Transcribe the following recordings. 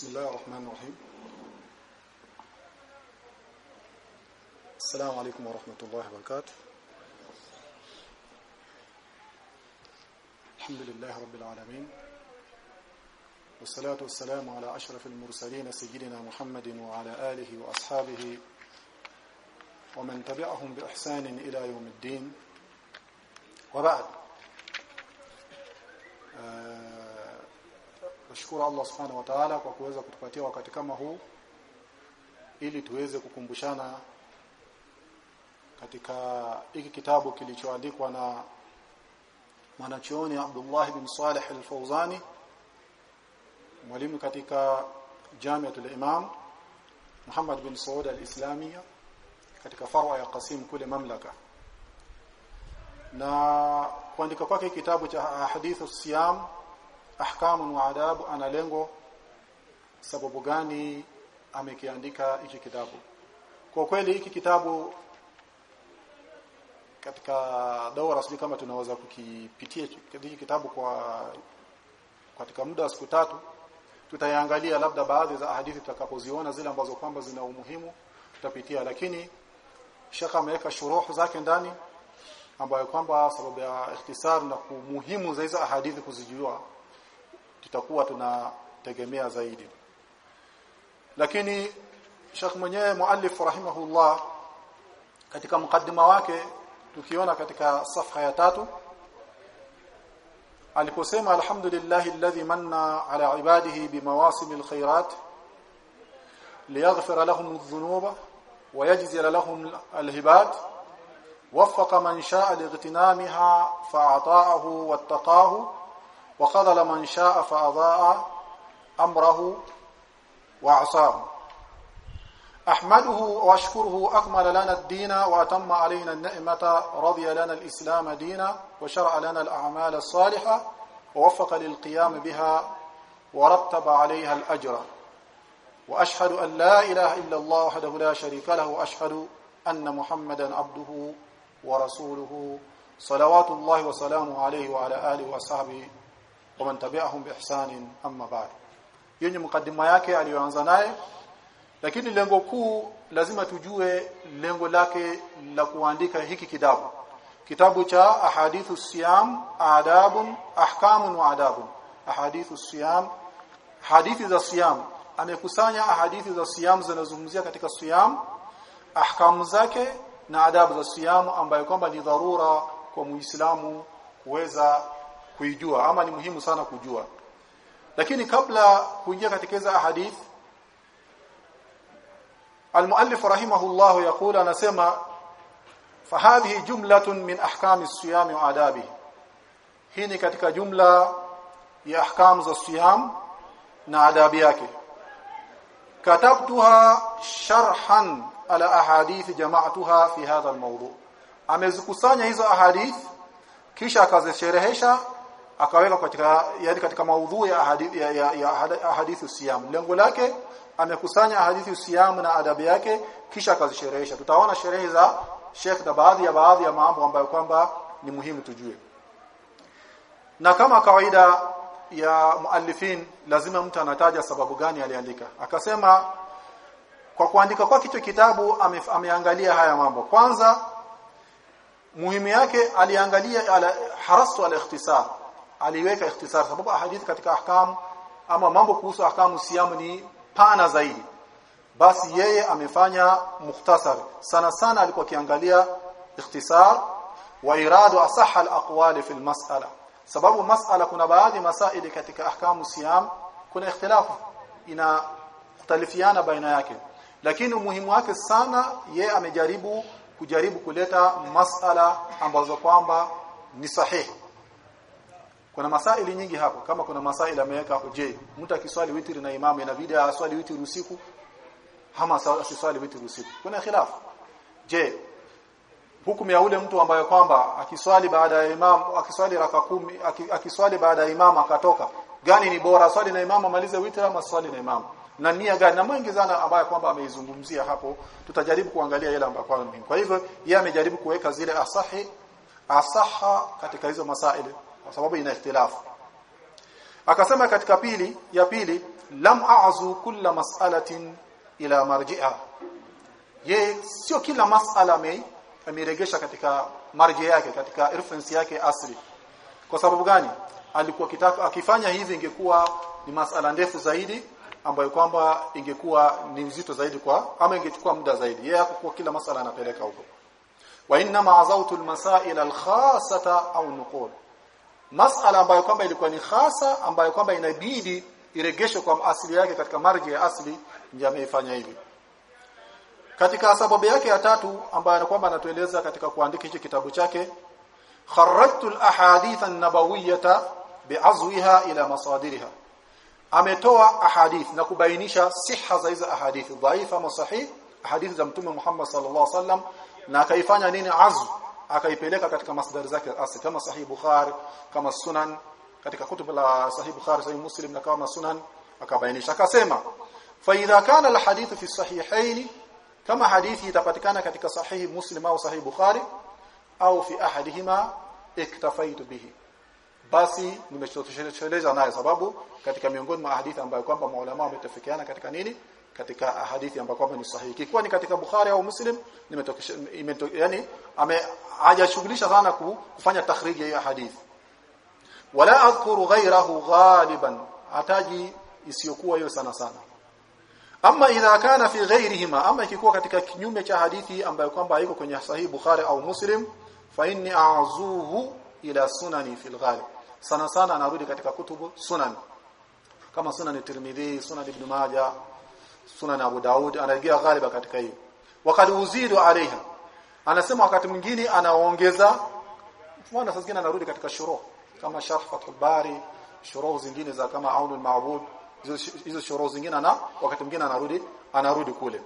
بسم الله الرحمن الرحيم. السلام عليكم ورحمة الله وبركاته. الحمد لله رب العالمين. والصلاة والسلام على أشرف المرسلين سيدنا محمد وعلى آله وأصحابه ومن تبعهم بإحسان إلى يوم الدين. وبعد. Nashukuru Allah Subhanahu wa Ta'ala kwa kuweza kutupatia wakati kama huu ili tuweze kukumbushana katika hiki kitabu kilichoandikwa na mwanachuoni Abdullah bin saleh al-Fawzani mwalimu katika Jamiatul Imam Muhammad bin Saud al-Islamia katika farwa ya Qasim kule mamlaka. Na kuandika kwake kitabu cha hadithu siyam ahkamu wa adabu ana lengo sababu gani amekiandika hiki kitabu. Kwa kweli hiki kitabu katika daura sijui kama tunaweza kukipitia hiki kitabu kwa katika muda wa siku tatu tutayaangalia labda baadhi za hadithi tutakapoziona zile ambazo kwamba zina umuhimu tutapitia. Lakini shaka ameweka shuruhu zake ndani ambayo kwamba sababu ya ikhtisar na kumuhimu za hizo ahadithi kuzijua tutakuwa tunategemea zaidi lakini Sheikh mwenyewe muallif rahimahullah katika mkaddima wake tukiona katika safha ya tatu aliposema alhamdulillahi alladhi manna ala ibadihi bimawasimil khairat liyaghfira lahum adh-dhunuba wa yajzila lahum al-hibat وفق من شاء لاغتنامها فأعطاءه واتقاه وخذل من شاء فأضاء أمره وعصاه أحمده وأشكره أكمل لنا الدين وأتم علينا النعمة رضي لنا الإسلام دينا وشرع لنا الأعمال الصالحة ووفق للقيام بها ورتب عليها الأجر. وأشهد أن لا إله إلا الله وحده لا شريك له وأشهد أن محمدا عبده ورسوله. صلوات الله وسلامه عليه وعلى آله wa tabi'ahum bi amma ba'd yenye mukadima yake aliyoanza naye. Lakini lengo kuu lazima tujue lengo lake la kuandika hiki kitabu. Kitabu cha ahadithu siyam adabun ahkamun wa adabun. Ahadithu siyam hadithi za siyam. Amekusanya ahadithi za siyam zinazozungumzia katika siyam ahkamu zake na adabu za siyam ambayo kwamba ni dharura kwa muislamu kuweza kuijua ama ni muhimu sana kujua lakini kabla kuingia katika hizo ahadith المؤلف رحمه الله يقول anasema فهذه جملة من احكام الصيام وآدابه hii ni katika jumla ya ahkam za siyam na adabu yake katabtuha sharhan ala ahadith jama'tuha fi hadha almawdu amezikusanya hizo ahadith kisha akazisherehesha akaweka katika yani katika maudhui ya hadithi ya, ya, ya hadithi siyam. Lengo lake amekusanya hadithi siyam na adabu yake kisha akazisherehesha. Tutaona sherehe za Sheikh na baadhi ya baadhi ya mambo ambayo kwamba ni muhimu tujue. Na kama kawaida ya muallifin lazima mtu anataja sababu gani aliandika. Akasema kwa kuandika kwa kichwa kitabu ame, ameangalia haya mambo. Kwanza muhimu yake aliangalia ala, harasu al-ikhtisar aliweka ikhtisar sababu hadithi katika ahkamu ama mambo kuhusu ahkamu siamu ni pana zaidi. Basi yeye amefanya mukhtasar. Sana sana alikuwa kiangalia ikhtisar wa iradu asahha al-aqwali fi al-mas'ala. Sababu mas'ala kuna baadhi masaili katika ahkamu siyam kuna ikhtilafu ina kutalifiana baina yake. Lakini umuhimu wake sana ye amejaribu kujaribu kuleta masala ambazo kwamba ni sahihi kuna masaili nyingi hapo. Kama kuna masaili ameweka hoje. je mtu akiswali witri na imamu inabidi aswali witri usiku? Ama asiswali witri usiku. Kuna khilafu. Je hukumu ya ule mtu ambaye kwamba akiswali baada ya imamu akiswali raka kumi akiswali baada ya imamu akatoka gani ni bora swali na imamu amalize witri ama swali na imamu na nia gani? Na mwingi sana ambaye kwamba ameizungumzia hapo tutajaribu kuangalia yale ambayo kwa muhimu. Kwa hivyo yeye amejaribu kuweka zile asahi asaha katika hizo masaili kwa sababu ina ikhtilafu. Akasema katika pili ya pili lam a'zu kulla mas'alatin ila marji'a. Ye sio kila mas'ala ame ameregesha katika marji yake katika reference yake asli. Kwa sababu gani? Alikuwa kitaka akifanya hivi ingekuwa ni masala ndefu zaidi ambayo kwamba ingekuwa ni nzito zaidi kwa ama ingechukua muda zaidi. Yeye hakuwa kila masala anapeleka huko. Wa inna ma'azautu almasail alkhasata au nuqul masala ambayo kwamba ilikuwa ni khasa ambayo kwamba inabidi iregeshwe kwa asili yake katika marji ya asli ndiye ameifanya hivi. Katika sababu yake ya tatu ambayo kwamba anatueleza katika kuandika hicho kitabu chake kharrajtu alahadith an-nabawiyyah bi'azwiha ila masadiriha ametoa ahadith na kubainisha siha za hizo ahadith dhaifa ama sahih ahadith za mtume Muhammad sallallahu alaihi wasallam na akaifanya nini? Azw akaipeleka katika masdar zake asli kama sahih bukhari kama sunan. Katika kutubu la sahih bukhari sahih muslim na kama sunan akabainisha akasema fa idha kana alhadith fi sahihayn kama hadithi itapatikana katika sahihi muslim au sahihi bukhari au fi ahadihima iktafaitu bihi. Basi nimeshtosheleza naye sababu katika miongoni mwa hadithi ambayo kwamba maulama wametafikiana katika nini katika hadithi ambayo kwamba ni sahihi. Kikiwa ni katika bukhari au muslim nimetokesha yani ame hajashughulisha sana kufanya takhriji ya hadithi. Wala adhkuru ghayrahu ghaliban. Hataji isiyokuwa hiyo sana sana. Ama idha kana fi ghayrihima ama ikikuwa katika kinyume cha hadithi ambayo kwamba haiko kwenye sahihi bukhari au muslim fa inni a'zuhu ila sunani fil ghalib. Sana sana anarudi katika kutubu sunan kama sunan tirmidhi sunan ibn majah sunan abu daud anarejea ghaliba katika hiyo wakati uzidu alaiha. Anasema wakati mwingine anaongeza mwana sasa anarudi katika shuruh kama sharh fathul bari shuruh zingine za kama aunul ma'bud hizo shuruh zingine na wakati mwingine anarudi anarudi kule.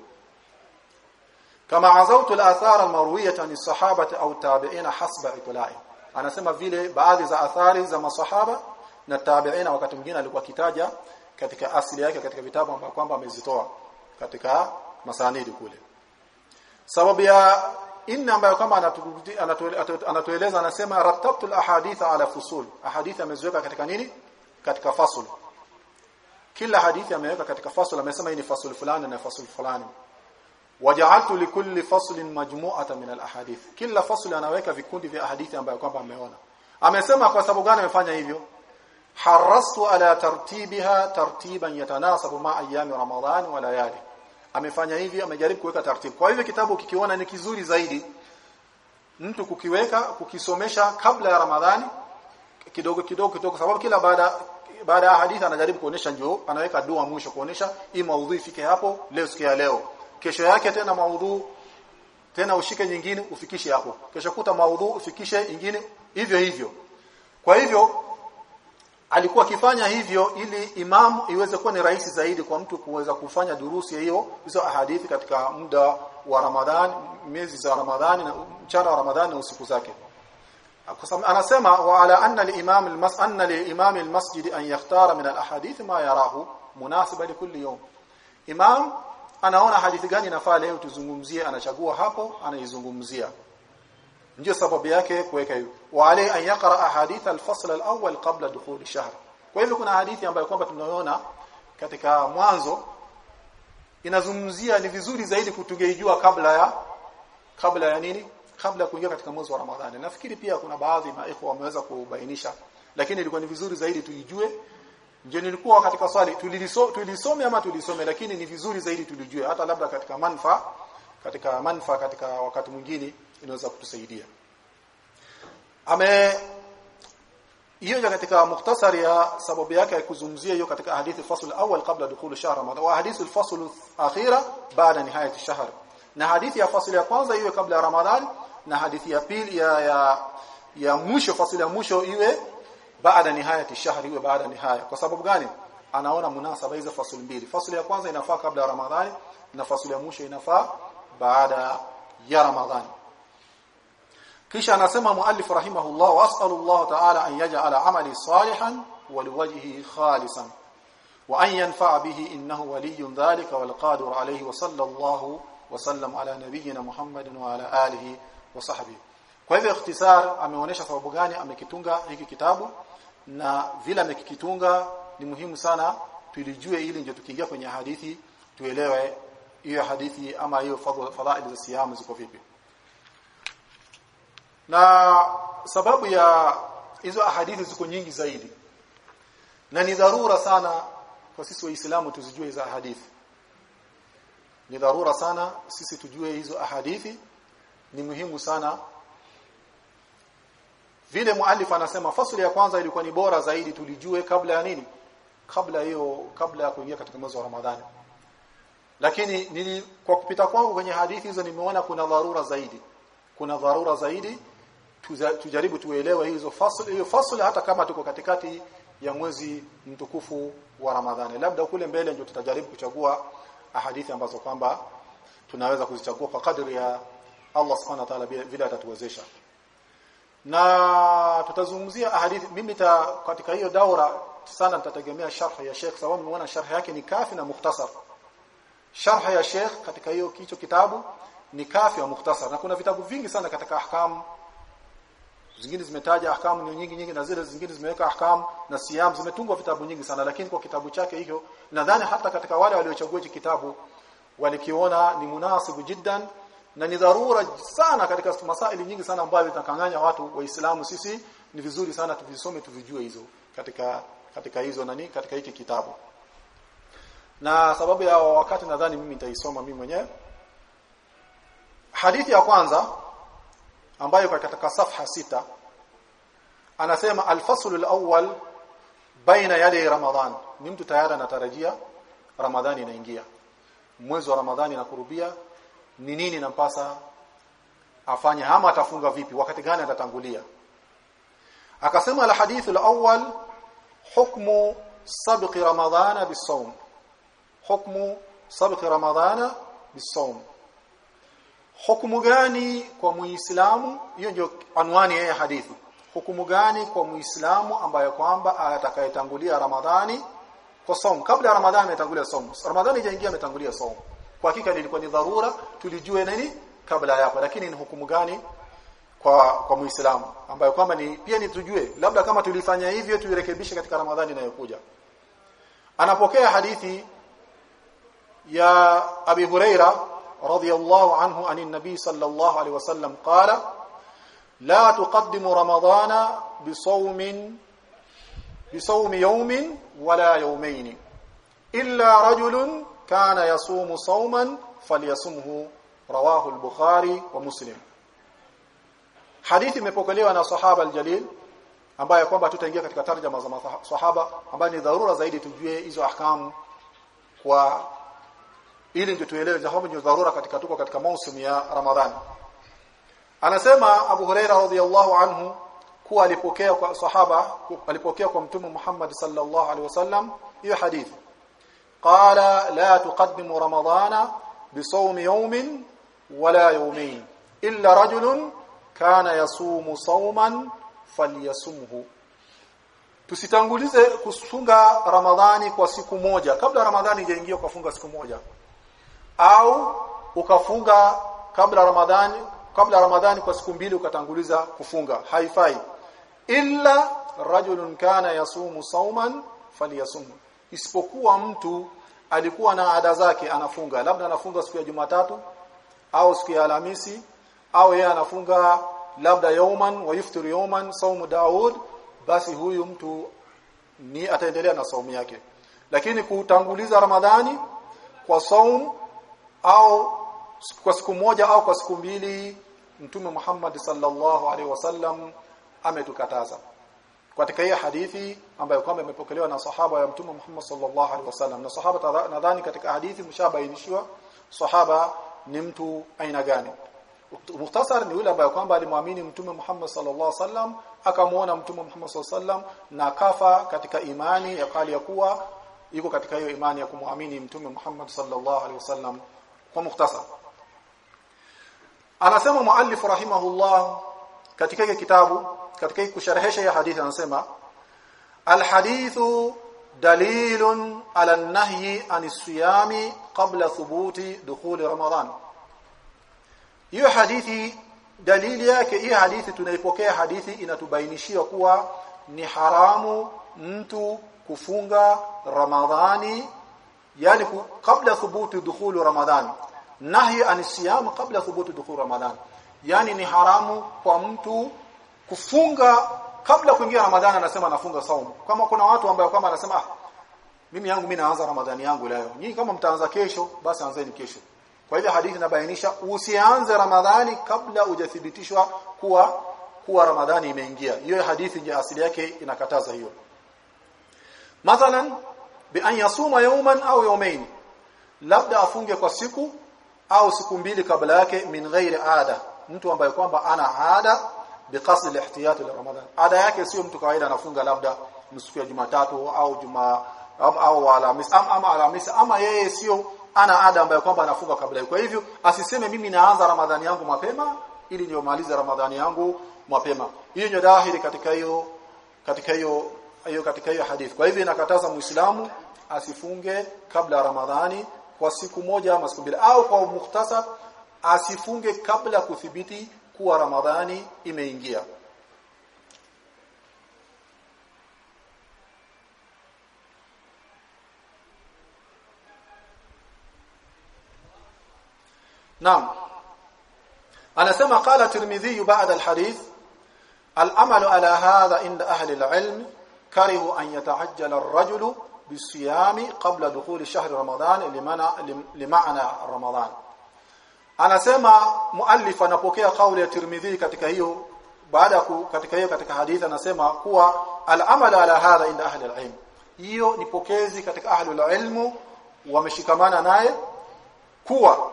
Kama azautu al-athar al-marwiyah an as-sahabati au tabi'ina hasba itla'i. Anasema vile baadhi za athari za masahaba na tabi'ina wakati mwingine alikuwa kitaja katika asili yake katika vitabu ambavyo kwamba amezitoa katika masanidi kule. Sababu ya inna ambayo kama anatueleza anasema rattabtu al-ahadith ala fusul. Ahadith ameziweka katika nini? Katika fasul kila hadithi ameweka katika fasul amesema hii ni fasul fulani na fasul fulani. Waja'altu likulli faslin majmu'atan min al-ahadith. Kila fasl anaweka vikundi vya ahadithi ambayo kwamba ameona. Amesema kwa sababu gani amefanya hivyo harastu ala tartibiha tartiban yatanasabu ma ayami ramadhan wa layali. Amefanya hivi amejaribu kuweka taratibu kwa hivyo kitabu kikiona ni kizuri zaidi mtu kukiweka kukisomesha kabla ya ramadhani kidogo kidogo kidogo sababu kila baada baada ya hadithi anajaribu kuonesha njoo anaweka dua mwisho kuonesha hii maudhui ifike hapo leo siku ya leo. Kesho yake tena maudhu tena ushike nyingine ufikishe hapo. Kesho kuta maudhu ufikishe nyingine hivyo hivyo. Kwa hivyo alikuwa akifanya hivyo ili imamu iweze kuwa ni rahisi zaidi kwa mtu kuweza kufanya durusi hiyo hizo ahadithi katika muda wa Ramadhan miezi za Ramadhani na mchana wa Ramadhani na usiku zake. Anasema wa ala anna al-imam al-mas anna li-imam al-masjid an yakhtara min al-ahadith ma yarahu munasiba li kulli yawm. Imam anaona hadithi gani inafaa leo tuzungumzie anachagua hapo anaizungumzia ndio sababu yake kuweka hiyo. Wa alai an yaqra ahadith al-fasl al-awwal qabla dukhul ash-shahr. Kwa hivyo kuna hadithi ambayo kwamba tunaona katika mwanzo inazungumzia ni vizuri zaidi kutugeijua kabla ya kabla ya nini? Kabla kuingia katika mwezi wa Ramadhani. Nafikiri pia kuna baadhi maikhu wameweza kubainisha lakini ilikuwa ni vizuri zaidi tuijue. Ndio nilikuwa katika swali tulisome ama tulisome lakini ni vizuri zaidi tulijue hata labda katika manfa katika manfa katika wakati mwingine inaweza kutusaidia. Ame hiyo katika mukhtasari ya sababu yake kuzungumzia hiyo katika hadithi fasl awal kabla dukhul shahr Ramadhan wa hadithi al-fasl akhira baada nihayat ash-shahr na hadithi ya fasli ya kwanza iwe kabla ya ramadhan na hadithi ya pili ya ya, ya mwisho fasli ya mwisho iwe baada nihayat shahr iwe baada nihaya. Kwa sababu gani? Anaona munasaba hizo fasuli mbili. Fasuli ya kwanza inafaa kabla ya ramadhani na fasuli ya mwisho inafaa baada ya ramadhani kisha anasema muallif rahimahullah wa ta'ala an yaj'ala amali salihan wa liwajhihi khalisan wa an yanfa'a bihi innahu waliyyun dhalika wal qadir alayhi wa sallallahu wa sallam ala nabiyyina Muhammadin wa ala alihi wa sahbihi. Kwa hivyo ikhtisar ameonesha sababu gani amekitunga hiki kitabu na vile amekitunga ni muhimu sana tulijue ili ndio tukiingia kwenye hadithi tuelewe hiyo hadithi ama hiyo fadhaili za siamu ziko vipi na sababu ya hizo ahadithi ziko nyingi zaidi. Na ni dharura sana kwa sisi waislamu tuzijue hizo ahadithi ni dharura sana sisi tujue hizo ahadithi. Ni muhimu sana. Vile muallif anasema fasli ya kwanza ilikuwa ni bora zaidi tulijue kabla ya nini? Kabla hiyo kabla ya kuingia katika mwezi wa Ramadhani. Lakini nili, kwa kupita kwangu kwenye hadithi hizo nimeona kuna dharura zaidi. Kuna dharura zaidi tujaribu tuelewe hizo fasl hiyo fasl hata kama tuko katikati ya mwezi mtukufu wa Ramadhani. Labda kule mbele ndio tutajaribu kuchagua ahadithi ambazo kwamba tunaweza kuzichagua kwa kadri ya Allah Subhanahu wa ta'ala vile atatuwezesha. Na tutazungumzia ahadithi mimi ta, katika hiyo daura sana nitategemea sharh ya Sheikh sababu nimeona sharh yake ni kafi na mukhtasar. Sharh ya Sheikh katika hiyo kicho kitabu ni kafi na mukhtasar. Na kuna vitabu vingi sana katika ahkam zingine zimetaja ahkamu ni nyingi nyingi na zile zingine zimeweka ahkamu na siyam zimetungwa vitabu nyingi sana. Lakini kwa kitabu chake hicho nadhani hata katika wale waliochagua hiki kitabu walikiona ni munasibu jiddan na ni dharura sana katika masaili nyingi sana ambayo zitakanganya watu waislamu. Sisi ni vizuri sana tuvisome tuvijue hizo katika katika hizo nani katika hiki kitabu. Na sababu ya wakati nadhani mimi nitaisoma mimi mwenyewe. Hadithi ya kwanza ambayo katika safha sita anasema alfaslu alawwal baina yale ramadhan ni mtu tayari anatarajia ramadhani inaingia. Mwezi wa ramadhani inakurubia. Ni nini nampasa afanye ama atafunga vipi? Wakati gani atatangulia? Akasema al-hadith al-awwal hukmu sabqi ramadhana bisawm hukmu sabqi ramadhana bisawm hukumu gani kwa muislamu? Hiyo ndio anwani ya hadithi hukumu gani kwa Muislamu ambaye kwamba atakayetangulia Ramadhani kwa somo kabla ya Ramadhani ametangulia somo Ramadhani haijaingia ametangulia somo kwa hakika ilikuwa ni dharura tulijue nini kabla yapo lakini ni hukumu gani kwa kwa Muislamu ambaye kwamba ni pia ni tujue labda kama tulifanya hivyo tuirekebishe katika Ramadhani inayokuja. Anapokea hadithi ya Abi Huraira radhiyallahu anhu anin nabii sallallahu alaihi wasallam qala لا تقدم رمضان bisawmin bisawmi yawmin wala yawmayn illa rajulun kana yasumu sawman falyasumhu rawahu al-bukhari wa muslim hadithi imepokelewa na sahaba al-jalil ambaye kwamba tutaingia katika tarjama za sahaba ambaye ni dharura zaidi tujue hizo ahkamu kwa ili ndio tuelewe jambo ni dharura katika tuko katika mausimu ya Ramadhani anasema Abu Huraira radhiyallahu anhu kuwa alipokea kwa sahaba alipokea kwa mtume Muhammad sallallahu alaihi wasallam hiyo hadithi. Qala la tuqaddimu ramadhana bisawmi yawmin wala yawmayn illa rajulun kana yasumu sawman falyasumhu. Tusitangulize kufunga ramadhani kwa siku moja kabla ramadhani ijaingia ukafunga siku moja. Au ukafunga kabla ramadhani kabla ramadhani kwa siku mbili ukatanguliza kufunga. Haifai. Illa rajulun kana yasumu sauman falyasum. Isipokuwa mtu alikuwa na ada zake anafunga. Labda anafunga siku ya Jumatatu au siku ya Alhamisi au yeye anafunga labda yauman wa yuftiru yauman saumu Daud basi huyu mtu ni ataendelea na saumu yake. Lakini kutanguliza Ramadhani kwa saumu au kwa siku moja au kwa siku mbili Mtume Muhammad sallallahu alaihi wasallam ametukataza. Katika hii hadithi ambayo kwamba imepokelewa na sahaba ya Mtume Muhammad sallallahu alaihi wasallam. Na sahaba nadhani katika hadithi mshabainishwa sahaba ni mtu aina gani? Muhtasar ni yule ambaye kwamba alimwamini Mtume Muhammad sallallahu alaihi wasallam akamuona Mtume Muhammad sallallahu alaihi wasallam na kafa katika imani ya kali ya kuwa yuko katika hiyo imani ya kumwamini Mtume Muhammad sallallahu alaihi wasallam. Kwa muhtasar anasema muallif rahimahullah katika hiki kitabu katika kusharehesha ya hadithi anasema alhadithu dalilun ala an-nahyi anis-siyami qabla thubuti dukhuli ramadan. Hiyo hadithi dalili yake hii hadithi tunaipokea hadithi inatubainishia kuwa ni haramu mtu kufunga Ramadhani yani kabla thubuti dukhulu Ramadhani nahi anisiyam kabla thubuti dukhul ramadhan yani ni haramu kwa mtu kufunga kabla kuingia Ramadhani anasema nafunga saumu kama kuna watu ambao kama anasema ah mimi yangu mimi naanza Ramadhani yangu leo. Nyinyi kama mtaanza kesho basi anzeni kesho. Kwa hivyo hadithi inabainisha usianze Ramadhani kabla hujathibitishwa kuwa kuwa Ramadhani imeingia. Hiyo hadithi ya asili yake inakataza hiyo. Mathalan bi an yasuma yawman au yawmayn labda afunge kwa siku au siku mbili kabla yake min ghairi ada. Mtu ambaye kwamba ana ada biqasd al-ihtiyat li Ramadhan ada yake sio mtu kawaida anafunga labda siku ya Jumatatu au Juma au, au Alhamisi ama, ama Alhamisi ama yeye sio ana ada ambayo kwamba anafunga kabla kwa hivyo asiseme mimi naanza Ramadhani yangu mapema ili niomalize Ramadhani yangu mapema. Hiyo ni dhahiri katika hiyo katika hiyo hiyo katika hiyo hadithi. Kwa hivyo inakataza muislamu asifunge kabla Ramadhani kwa siku moja ama siku mbili au kwa mukhtasar asifunge kabla kuthibiti kuwa Ramadhani imeingia Naam anasema qala Tirmidhi baada alhadith العمل على هذا عند أهل العلم كرهوا أن يتعجل bisiyami kabla dukhuli shahri ramadhan limana limaana ramadhan anasema muallif anapokea kauli ya Tirmidhi katika hiyo baada katika hiyo katika hadithi anasema kuwa al-amala ala hadha inda ahli al-ilm. Hiyo ni pokezi katika ahli al-ilm wameshikamana naye kuwa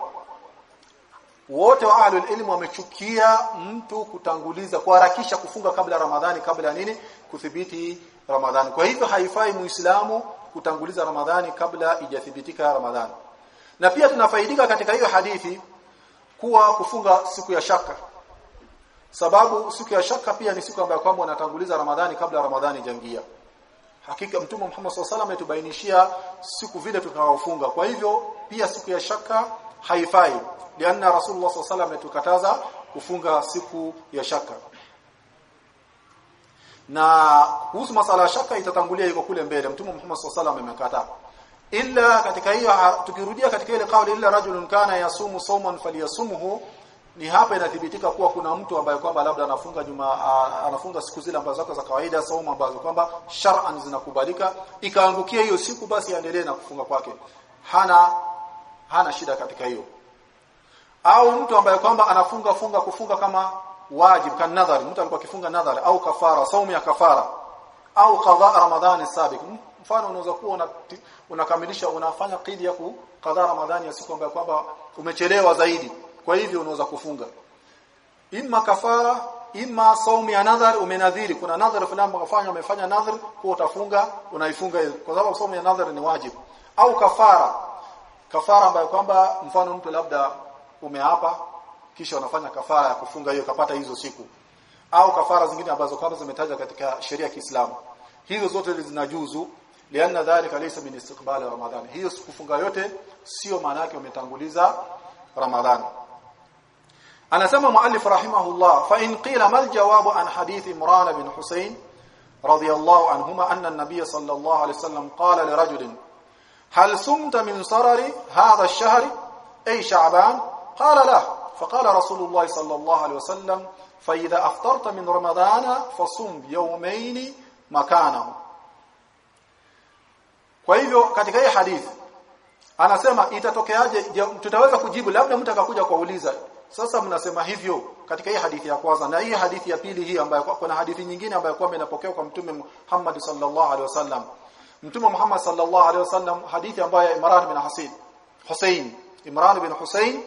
wote wa ahli al-ilm wamechukia mtu kutanguliza kuharakisha kufunga kabla Ramadhani kabla nini? Kuthibiti Ramadhani. Kwa hivyo haifai muislamu kutanguliza Ramadhani kabla ijathibitika Ramadhani. Na pia tunafaidika katika hiyo hadithi kuwa kufunga siku ya shaka. Sababu siku ya shaka pia ni siku ambayo kwamba unatanguliza Ramadhani kabla Ramadhani jangia hakika mtume Muhammad SAW ametubainishia siku vile tutakaofunga kwa hivyo pia siku ya shaka haifai. Lianna rasulullah SAW ametukataza kufunga siku ya shaka na kuhusu masala shaka itatangulia iko kule mbele. Mtume Muhammad SAW wasallam illa katika hiyo tukirudia katika ile kauli illa rajulun kana yasumu sawman falyasumhu ni hapa inathibitika kuwa kuna mtu ambaye kwamba labda anafunga juma anafunga siku zile ambazo zako za kawaida saumu ambazo kwamba shar'an zinakubalika. Ikaangukia hiyo siku basi aendelee na kufunga kwake. Hana hana shida katika hiyo. Au mtu ambaye kwamba anafunga funga kufunga kama wajib kan nadhari mtu alikuwa akifunga nadhari au kafara saumu ya kafara au qadha ramadhani sabiq. Mfano unaweza kuwa una, unakamilisha unafanya qidi ya qadha ramadhani ya siku ambayo kwamba umechelewa zaidi. Kwa hivyo unaweza kufunga. Imma kafara imma saumu ya nadhari umenadhiri. Kuna nadhari fulani umefanya umefanya nadhari kwa utafunga unaifunga kwa sababu saumu ya nadhari ni wajibu au kafara kafara ambayo kwamba mfano mtu labda umeapa kisha wanafanya kafara ya kufunga hiyo kapata hizo siku. Au kafara zingine ambazo kwamba zimetajwa katika sheria ya Kiislamu. Hizo zote zinajuzu lianna dhalika laysa min istiqbal ramadhan hiyo kufunga yote sio maana yake umetanguliza ramadhani. Anasema muallif rahimahullah fa in qila mal jawabu an hadith imran bin husayn radiyallahu anhuma anna an-nabiy sallallahu alayhi wasallam qala li rajulin hal sumta min sarari hadha ash-shahr ay sha'ban? Qala la فقال رسول الله صلى الله عليه وسلم فإذا أفطرت من رمضان فصم يومين مكانه kwa hivyo katika hii hadithi anasema itatokeaje tutaweza kujibu labda mtu akakuja kuuliza sasa mnasema hivyo katika hii hadithi ya kwanza na hii hadithi ya pili hii ambayo kuna hadithi nyingine ambayo kwamba inapokewa kwa mtume Muhammad sallallahu alaihi wasallam mtume Muhammad sallallahu alaihi wasallam hadithi ambayo Imran bin Hasan Hussein Imran bin Hussein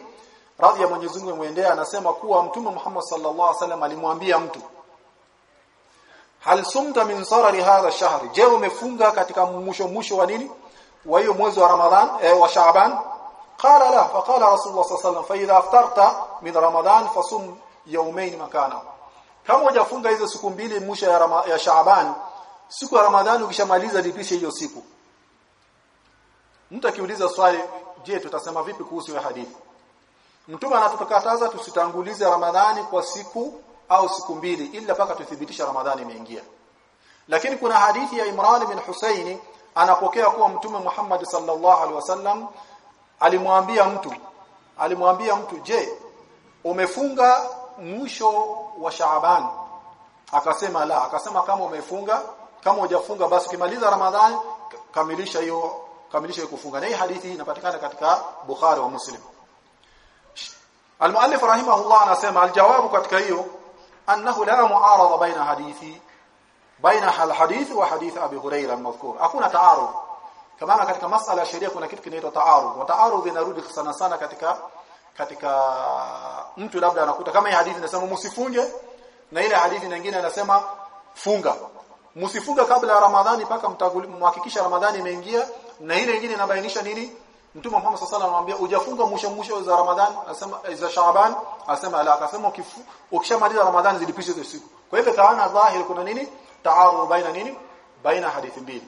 radhi ya Mwenyezi Mungu muendea anasema kuwa mtume Muhammad sallallahu alaihi wasallam alimwambia mtu hal sumta min sarari hadha shahr je umefunga katika mwisho mwisho wa nini? Wa hiyo mwezi wa ramadhan eh, wa shaaban? Qala la faqala rasulullah sallallahu alaihi wasallam fa idha aftarta min Ramadhan fasum yawmayn makana. Kama hujafunga hizo siku mbili mwisho ya, rama, ya shaaban siku ya ramadhani ukishamaliza lipishe hiyo siku. Mtu akiuliza swali je tutasema vipi kuhusu hadithi mtume anatukataza tusitangulize ramadhani kwa siku au siku mbili ila paka tuthibitisha ramadhani imeingia. Lakini kuna hadithi ya Imran bin Husaini anapokea kuwa mtume Muhammad sallallahu alaihi wasallam alimwambia mtu alimwambia mtu je umefunga mwisho wa Shaaban? Akasema la. Akasema kama umefunga kama hujafunga basi ukimaliza Ramadhani kamilisha hiyo kamilisha hiyo kufunga. Na hii hadithi inapatikana katika Bukhari wa Muslim Al-Muallif rahimahullah anasema aljawabu katika hiyo annahu la muarada baina hadithi baina al-hadith wa hadith Abi Hurairah al-madhkur. Hakuna taarud. Kama katika masala ya sheria kuna kitu kinaitwa taarud. Na taarud inarudi sana sana katika katika mtu labda anakuta kama hii hadithi inasema msifunge na ile hadithi nyingine inasema funga. Msifunga kabla ya Ramadhani mpaka mhakikisha Ramadhani imeingia na ile nyingine inabainisha nini Mtume Muhammad sallallahu alaihi anamwambia ujafunga mwisho mwisho za Ramadhan anasema za Shaaban anasema la akasema ukishamaliza Ramadhan zilipisha hizo siku. Kwa hivyo kaana dhahiri kuna nini? Taaru baina nini? Baina hadithi mbili.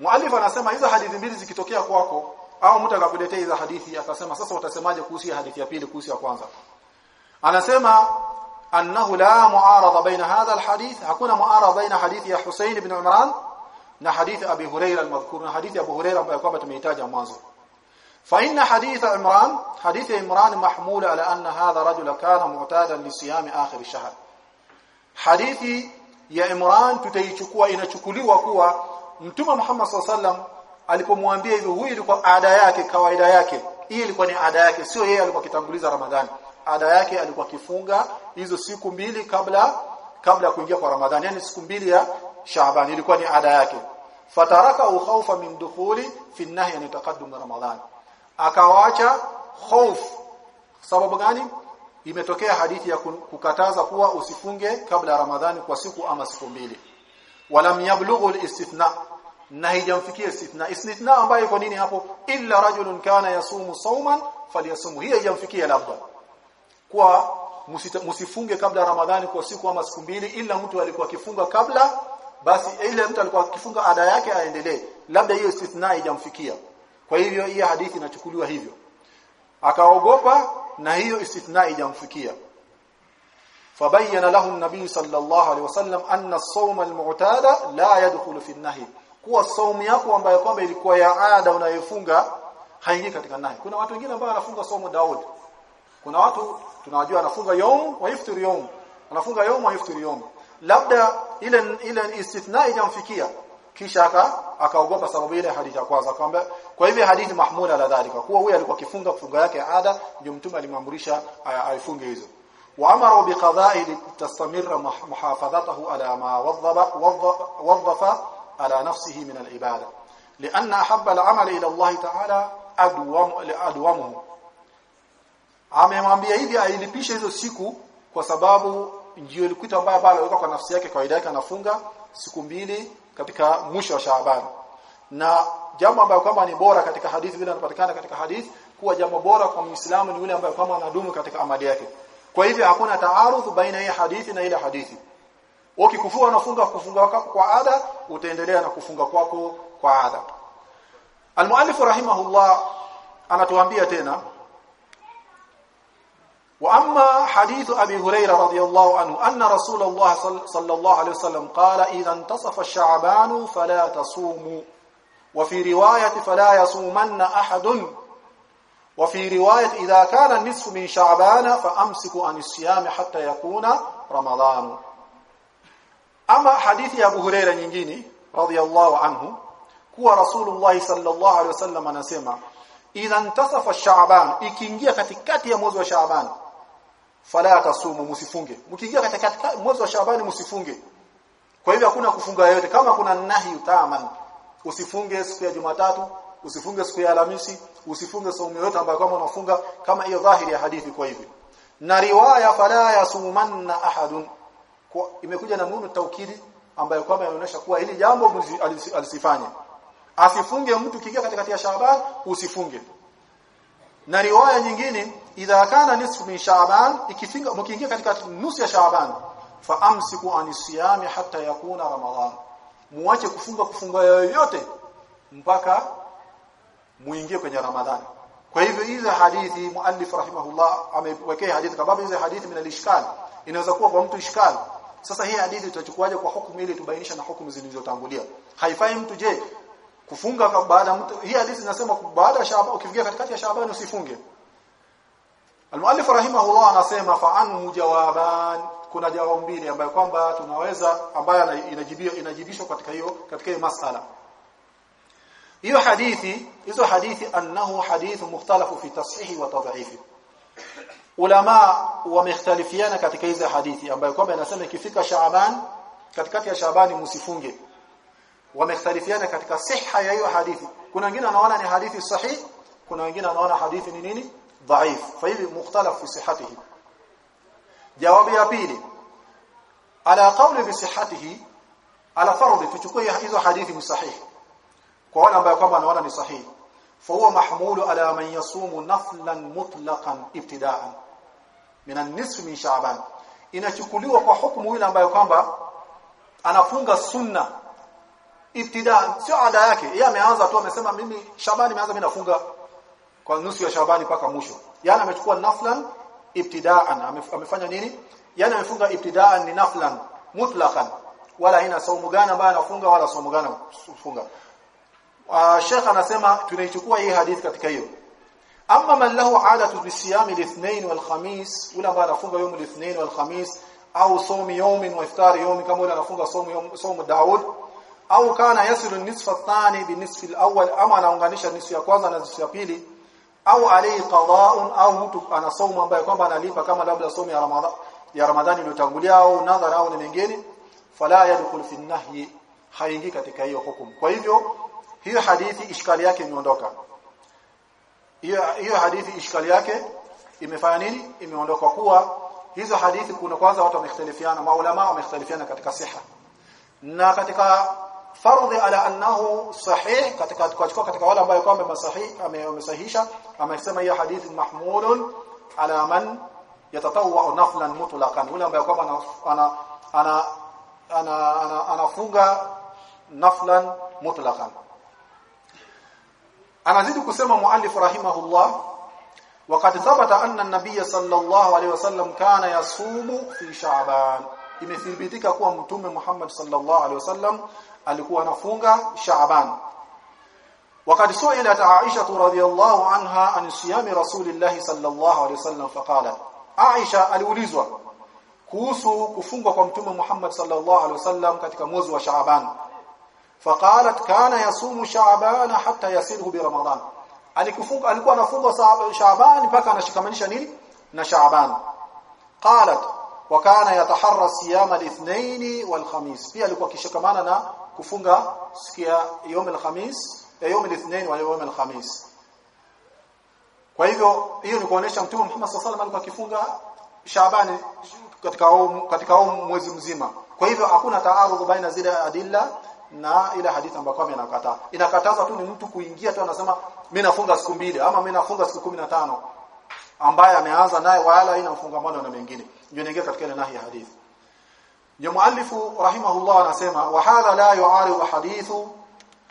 Muallif anasema hizo hadithi mbili zikitokea kwako au mtu akakuletea hizo hadithi akasema sasa utasemaje kuhusu hadithi ya pili kuhusu ya kwanza? Anasema annahu la muarada baina hadha alhadith hakuna muarada baina hadithi ya Hussein ibn Umran na hadithi Abi Hurairah almadhkur na hadithi Abu Hurairah ambayo kwamba tumeitaja mwanzo fa حديث عمران حديث عمران محمول على أن هذا رجل كان معتادا لصيام آخر الشهر. حديث ya Imran tutaichukua inachukuliwa kuwa Mtume Muhammad SAW alipomwambia hivyo huyu ilikuwa ada yake kawaida yake. Hii ilikuwa ni ada yake sio yeye alikuwa kitanguliza Ramadhani. Ada yake alikuwa kifunga hizo siku mbili kabla kabla kuingia kwa Ramadhani. Yani siku mbili ya Shaaban. Ilikuwa ni ada yake. Fataraka khawfa min dukhuli fi an-nahy an taqaddum Ramadhan akawaacha hofu. Sababu gani? Imetokea hadithi ya kukataza kuwa usifunge kabla Ramadhani kwa siku ama siku mbili. Walam yablughu al-istithna. Na haijamfikia istithna. Istithna ambayo iko nini hapo? Illa rajulun kana yasumu sawman falyasumu hiyo haijamfikia labda. Kwa msifunge kabla Ramadhani kwa siku ama siku mbili ila mtu alikuwa akifunga kabla basi ile mtu alikuwa akifunga ada yake aendelee. Labda hiyo istithna haijamfikia kwa hivyo hii hadithi inachukuliwa hivyo. Akaogopa na hiyo istithna ijamfikia. fabayyana lahu an-nabiy sallallahu alaihi wasallam anna as-sawm al-mu'tada la yadkhulu fi an-nahy. Kuwa saumu yako ambayo kwamba ilikuwa ya ada unayofunga haingii katika nahi kuna watu wengine ambao wanafunga saumu Daud. Kuna watu tunawajua anafunga yom wa iftir yom anafunga yom wa iftir yom labda ile ile istithna ijamfikia kisha aka akaogopa sababu ile hadithi ya kwanza akamwambia kwa hivyo hadithi mahmula la dhalika kuwa huyu alikuwa kifunga kufunga yake ada ndio mtume alimamrisha aifunge hizo wa amara bi qada'i litastamira muhafadhatahu ala ma wadhaba wadhafa ala nafsihi min al-ibada لأن أحب العمل إلى الله تعالى أدوم أدومه amemwambia hivi ailipishe hizo siku kwa sababu ndio ilikuwa ambayo bado alikuwa kwa nafsi yake kawaida yake anafunga siku mbili katika mwisho wa Shaaban. Na jambo ambalo kwamba ni bora katika hadithi vile inapatikana katika hadithi kuwa jambo bora kwa Muislamu ni yule ambaye kama anadumu katika amali yake. Kwa hivyo hakuna taarudhu baina ya hadithi na ile hadithi. Ukikufua unafunga kufunga kwa ada utaendelea na kufunga kwako kwa ada Al-muallif rahimahullah anatuambia tena وأما حديث أبي هريرة رضي الله عنه أن رسول الله صلى الله عليه وسلم قال إذا انتصف الشعبان فلا تصوموا وفي رواية فلا يصومن أحد. وفي رواية إذا كان النصف من شعبان فأمسكوا عن الصيام حتى يكون رمضان. أما حديث أبو هريرة nyingine رضي الله عنه kuwa rasulullah sallallahu alaihi wasallam anasema idha intasafa sha'ban ikiingia katikati ya mwezi wa sha'ban fala tasumu msifunge mkiingia katika mwezi wa Shaaban msifunge kwa hivyo hakuna kufunga yote kama kuna nahi utaman usifunge siku ya Jumatatu usifunge siku ya Alhamisi usifunge saumu yote ambayo kama unafunga kama hiyo dhahiri ya hadithi kwa hivyo. Na riwaya fala yasumanna ahadun. Kwa imekuja na nunu taukidi ambayo kwamba inaonyesha kuwa hili jambo alisifanya asifunge mtu kiingia katika ya Shaaban usifunge. Na riwaya nyingine idha kana nisfu min sha'ban ikifika mkiingia katika nusu ya sha'ban fa amsiku anisiyami hatta yakuna ramadhan muache kufunga kufunga yoyote mpaka muingie kwenye ramadhani. Kwa hivyo hizi hadithi muallif rahimahullah amewekea hadithi sababu hizi hadithi minalishkal al-ishkal inaweza kuwa kwa mtu ishkal sasa hii hadithi tutachukuaje kwa hukumu ili tubainisha na hukumu zilizotangulia? Haifai mtu je kufunga baada mtu hii hadithi inasema baada ya Shaaban ukifikia katikati ya Shaaban usifunge Al-Muallif rahimahullah anasema fa'anhu jawaban. Kuna jawabu mbili ambayo kwamba tunaweza ambayo inajibio inajibishwa katika hiyo katika hiyo masala. Hiyo hadithi hizo hadithi annahu hadithu mukhtalafu fi tashihi wa tadhifi ulama wamekhtalifiana katika hizo hadithi ambayo kwamba inasema ikifika Shaaban katikati ya Shaabani msifunge. Wamekhtalifiana katika siha ya hiyo hadithi. Kuna wengine wanaona ni hadithi sahihi kuna wengine wanaona hadithi ni nini dhaif fa hivi mukhtalaf fi sihhatihi jawabu ya pili ala qawli bi sihhatihi ala fardhi tuchukue hizo hadithi ni kwa wale ambao kwamba wanaona ni sahihi fa huwa mahmulu ala man yasumu naflan mutlaqan ibtida'an min an-nisf min sha'ban inachukuliwa kwa hukumu ile ambayo kwamba anafunga sunna ibtida sio ada yake yeye ameanza tu amesema mimi Shabani nimeanza mimi nafunga kwa nusu ya Shabani mpaka mwisho. Yani amechukua naflan ibtidaan. Amefanya nini? Yani amefunga ibtidaan ni naflan mutlaqan. Wala haina saumu gani ambayo anafunga wala saumu gani kufunga uh, Sheikh anasema tunaichukua hii hadithi katika hiyo. Amma man lahu adatu bisiyami al-ithnain wal-khamis ule ambaye anafunga yawm al-ithnain wal-khamis au somi yawmin wa iftar yawmin kama ule anafunga somu somu Daud au kana yasilu nisfa thani bi nisfi al-awwal ama anaunganisha nisfu ya kwanza na nisfu ya pili au alayhi qada'un au mtu ana saumu ambaye kwamba analipa kama labda somu ya Ramadhani ya Ramadhani iliyotangulia au nadhara au mengine fala yadkhul fi nahyi haingi katika hiyo hukumu. Kwa hivyo hiyo hadithi ishkali yake imeondoka. Hiyo hiyo hadithi ishkali yake imefanya nini? Imeondoka kuwa hizo hadithi kuna kwanza watu wamekhtalifiana maulama wamekhtalifiana katika siha. Na katika fardhi ala annahu sahih katika kuchukua katika wale ambao kwamba masahih amesahihisha amesema hiyo hadithi mahmulun ala man yatatawwa naflan mutlaqan yule ambaye kwamba ana ana ana anafunga naflan mutlaqan anazidi kusema muallif rahimahullah وقد ثبت أن النبي صلى الله عليه وسلم كان يصوم في شعبان imethibitika kuwa mtume Muhammad sallallahu alaihi wasallam alikuwa anafunga Shaaban. Wakati su'ilat Aisha radhiyallahu anha an siyami rasulillahi sallallahu alayhi wasallam faqala Aisha aliulizwa kuhusu kufungwa kwa mtume Muhammad sallallahu alaihi wasallam katika mwezi wa Shaaban. Faqalat kana yasumu Shaaban hatta yasirhu bi Ramadan. Alikufunga alikuwa anafunga Shaaban mpaka anashikamanisha nini? Na Shaaban. Qalat wa kana yataharra siyama al-ithnain pia alikuwa kishikamana na kufunga siku ya يوم الخميس يوم الاثنين wa يوم الخميس kwa hivyo hiyo ni kuonesha mtume Muhammad sallallahu alaihi wasallam alikuwa akifunga Shaaban katika katika mwezi mzima kwa hivyo hakuna taarudhu baina zile adilla na ile hadithi ambayo kwamba inakataa inakataza tu ni mtu kuingia tu anasema mimi nafunga siku mbili ama mimi nafunga siku 15 ambaye ameanza naye wala ina mfungamano na mengine ndio inaingia katika ile nahi ya hadithi ndio muallifu rahimahullah anasema wa hadha la yu'aridu hadithu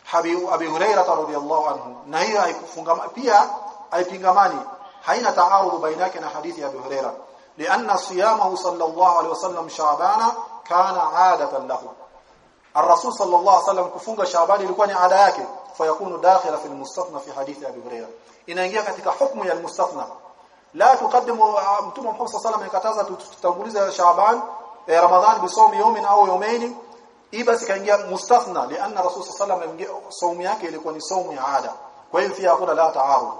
habi abi hurairah radhiyallahu anhu na hiyo haikufungamana pia haipingamani haina taarudhu baina yake na hadithi ya abi hurairah لأن صيامه صلى الله عليه وسلم شعبان كان عادة له الرسول صلى الله عليه وسلم kufunga Shaaban ilikuwa ni ada yake fayakunu dakhila fi almustathna fi hadithi Abi Hurairah inaingia katika hukumu ya almustathna la tuqaddimu mtume Muhammad sallallahu alayhi wasallam tutanguliza Shaaban eh, Ramadhan bisawmi yawmin au yawmayn hii basi kaingia mustathna lianna rasul sallallahu alayhi wasallam saumu yake ilikuwa ni saumu ya ada. Kwa hiyo pia hakuna la taarud.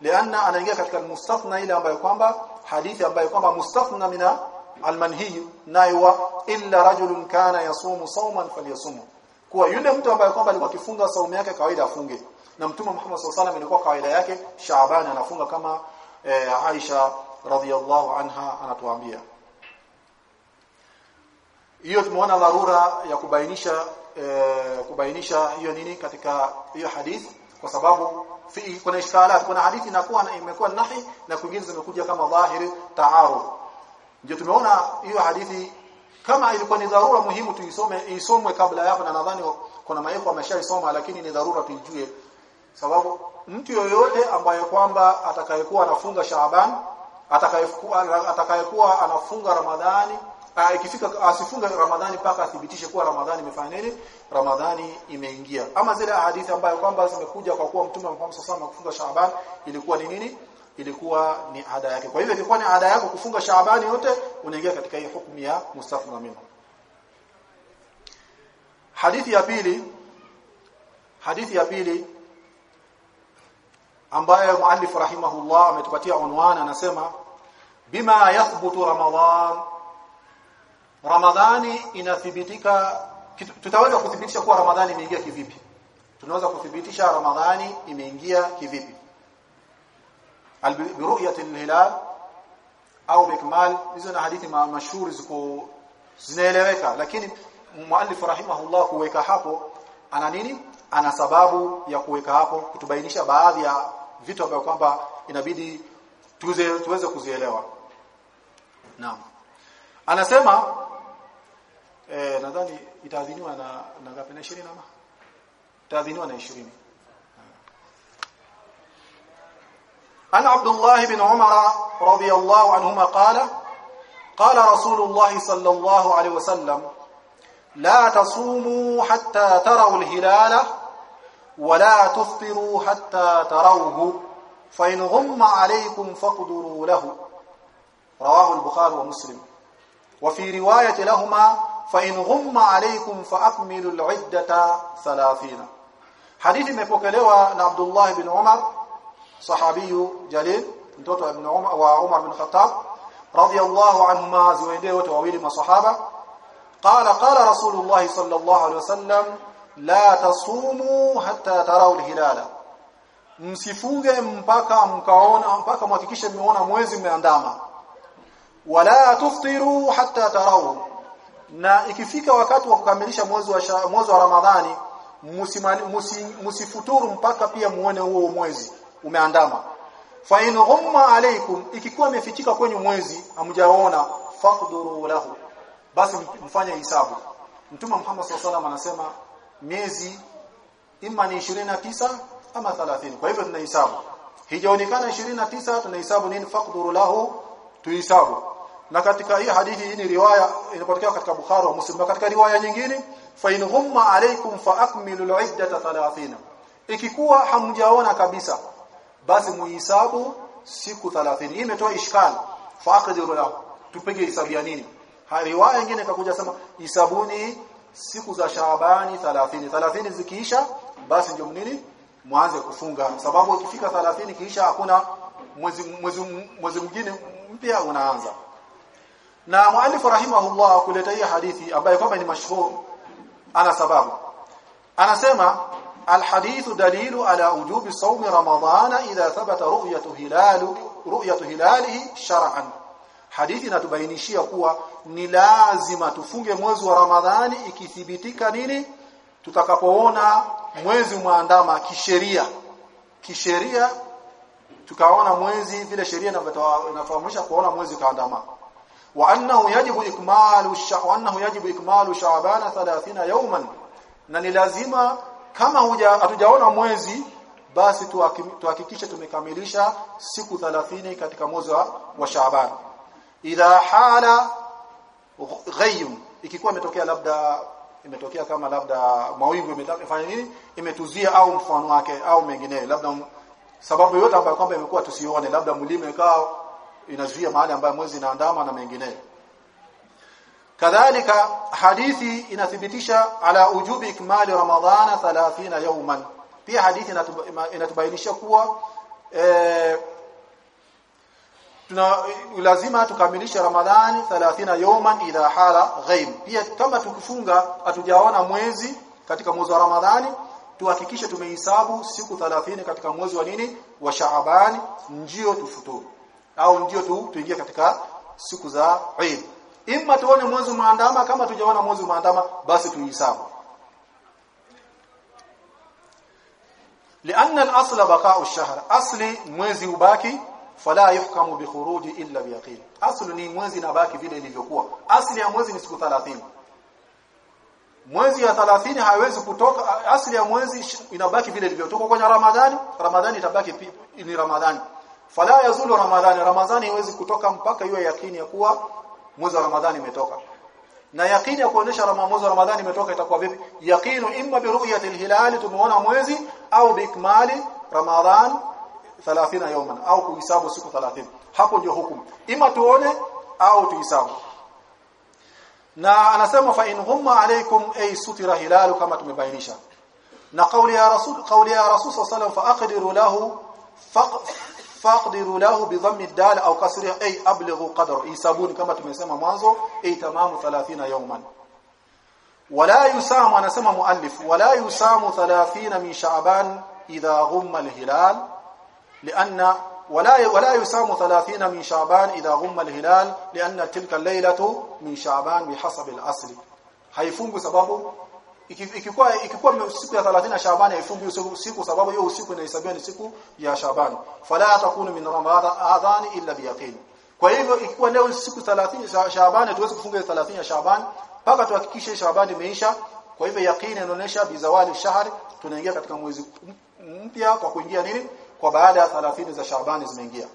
Lianna anaingia katika mustathna ile ambayo kwamba hadithi ambayo kwamba mustathna mina almanhi nayo illa rajulun kana yasumu sawman falyasumu. Kuwa yule mtu ambaye kwamba alikuwa akifunga saumu yake kawaida afunge. Na mtume Muhammad sallallahu SAW ilikuwa kawaida yake Shaaban anafunga kama e, Aisha radhiyallahu anha anatuambia hiyo tumeona dharura ya kubainisha e, kubainisha hiyo nini katika hiyo hadith kwa sababu fi kuna ishkalat kuna hadithi inakuwa imekuwa nahi na kwingine zimekuja kama dhahiri taarud. Ndio tumeona hiyo hadithi kama ilikuwa ni dharura muhimu tuisome isomwe kabla yapo na nadhani kuna maiko ameshaisoma lakini ni dharura tuijue. Sababu mtu yoyote ambaye kwamba atakayekuwa anafunga Shaaban atakayekuwa atakayekuwa anafunga Ramadhani ikifika asifunge Ramadhani mpaka athibitishe kuwa Ramadhani imefanya nini? Ramadhani imeingia. Ama zile hadithi ambayo kwamba zimekuja kwa kuwa mtume Muhammad alaihi kufunga Shaaban ilikuwa ni nini? Ilikuwa ni ada yake. Kwa hivyo ilikuwa ni ada yako kufunga Shaaban yote unaingia katika hii hukumu ya mustafna minhu hadithi ya pili hadithi ya pili ambayo muallif rahimahullah ametupatia unwani anasema bima yathbutu ramadhan Ramadhani inathibitika tutaweza kuthibitisha kuwa Ramadhani imeingia kivipi? Tunaweza kuthibitisha Ramadhani imeingia kivipi? Albiru'yat alhilal au bikmal hizo na hadithi mashuhuri ziko zinaeleweka lakini muallif rahimahullah kuweka hapo ana nini? Ana sababu ya kuweka hapo kutubainisha baadhi ya vitu ambavyo kwamba inabidi tuze tuweze kuzielewa. Naam. Anasema eh nadhani itaadhiniwa na na ngapi na 20 ama itaadhiniwa na 20 عن عبد الله بن عمر رضي الله عنهما قال قال رسول الله صلى الله عليه وسلم لا تصوموا حتى تروا الهلال ولا تفطروا حتى تروه فإن غم عليكم فاقدروا له رواه البخاري ومسلم وفي رواية لهما فإن غم عليكم فأكملوا العدة ثلاثين حديث مفوكلوا عبد الله بن عمر sahabiyu jalil mtoto ibn Umar wa Umar bin Khattab radiyallahu anhuma ziwaendee wote wawili masahaba qala qala rasulullah sallallahu alaihi wasallam la tasumu hatta tarau alhilala msifunge mpaka mkaona mpaka mhakikishe mmeona mwezi umeandama wala tuftiru hatta tarau na ikifika wakati wa kukamilisha mwezi wa sha, mwezi wa Ramadhani msifuturu mpaka pia muone huo mwezi umeandama. Fa in ghumma alaykum ikikuwa imefichika kwenye mwezi amjaona faqduru lahu. Basi mfanye hisabu. Mtume Muhammad SAW anasema miezi ima ni 29 ama 30 kwa hivyo tunahesabu hijaonekana 29 tunahesabu nini? Faqduru lahu tuhesabu na katika hii hadithi hii ni riwaya inapotokea katika Bukhari wa Muslim. Na katika riwaya nyingine fa in humma alaykum fa akmilu al-iddata 30 ikikuwa hamjaona kabisa basi muhisabu siku 30 hii imetoa ishkal faqdiru lahu. Tupige hisabu ya nini? Riwaya nyingine ikakuja sema hisabuni siku za Shaabani 30 30 zikiisha basi ndio nini? Mwanze kufunga. Sababu ikifika 30 kiisha hakuna mwezi mwezi mwezi mwingine mpya unaanza na muallif rahimahullah kuleta hii hadithi ambayo kwamba ni mashhur ana sababu anasema الحديث دليل على وجوب صوم رمضان إذا ثبت رؤية هلال رؤية هلاله شرعا hadithi inatubainishia kuwa ni lazima tufunge mwezi wa Ramadhani ikithibitika nini tutakapoona mwezi muandama kisheria kisheria tukaona mwezi vile sheria inafahamisha kuona mwezi kaandama wa annahu yajibu ikmalu wa annahu yajibu ikmalu sha'bana 30 yawman. Na ni lazima kama hatujaona mwezi basi tuhakikishe tumekamilisha siku 30 katika mwezi wa Shaaban idha hala ghayum ikikuwa imetokea labda imetokea kama labda mawingu imefanya nini? Imetuzia au mfano wake au mengineyo labda sababu yote ambayo kwamba imekuwa tusione labda mlima ikao inazuia mahali ambayo mwezi inaandama na mengineyo kadhalika hadithi inathibitisha ala ujubi ikmali ramadhana 30 yawman. Pia hadithi inatubainisha kuwa e, tuna lazima tukamilisha ramadhani 30 yawman idha hala ghaib pia kama tukifunga hatujaona mwezi katika mwezi wa ramadhani tuhakikishe tumehesabu siku 30 katika mwezi wa nini? Wa Shaaban njio tufuturu au ndio tu tuingie katika siku za Eid imma tuone mwezi maandama kama tujaona mwezi maandama basi tuihesabu لان الاصل بقاء الشهر اصلي mwezi ubaki fala yuhkamu bikhuruji illa biyaqin asli ni mwezi nabaki vile ilivyokuwa asli ya mwezi ni siku 30 mwezi ya 30 haiwezi kutoka asli ya mwezi inabaki vile ilivyotoka kwenye ramadhani ramadhani itabaki ni ramadhani fala yazulu ramadhani. Ramadhani haiwezi kutoka mpaka iwe yakini ya kuwa mwezi wa Ramadhani umetoka na yakini ya kuonesha mwezi Ramadhani umetoka itakuwa vipi? Yakinu imma bi ru'yati al-hilal mwezi au bikmali Ramadhan 30 yawman au kuhesabu siku 30 hapo ndio hukumu. Ima tuone au tuhesabu na anasema fa in humma alaykum ay sutira hilal kama tumebainisha. Na kauli ya rasul kauli ya rasul sallallahu fa aqdiru lahu faqdiru lahu bi dhammi dal au kasriha ay ablighu qadar isabuni kama tumesema mwanzo ay tamamu 30 yawman wala yusamu anasema muallif wala yusamu 30 min sha'ban idha ghumma al-hilal لأن ولا ولا يسام 30 من شعبان إذا غم الهلال لأن تلك الليلة من شعبان بحسب الأصل haifungu sababu ikikuwa ikikuwa siku ya 30 ya Shaaban haifungi usiku sababu hiyo usiku inahesabiwa ni siku ya Shaaban fala takunu min ramadhan illa biyaqin. Kwa hivyo ikiwa leo siku 30 Shaaban tuweze kufunga 30 ya Shaaban mpaka tuhakikishe Shaaban imeisha. Kwa hivyo yaqini inaonyesha bizawali shahr tunaingia katika mwezi mpya kwa kuingia nini? Kwa baada ya 30 za Shaaban zimeingia.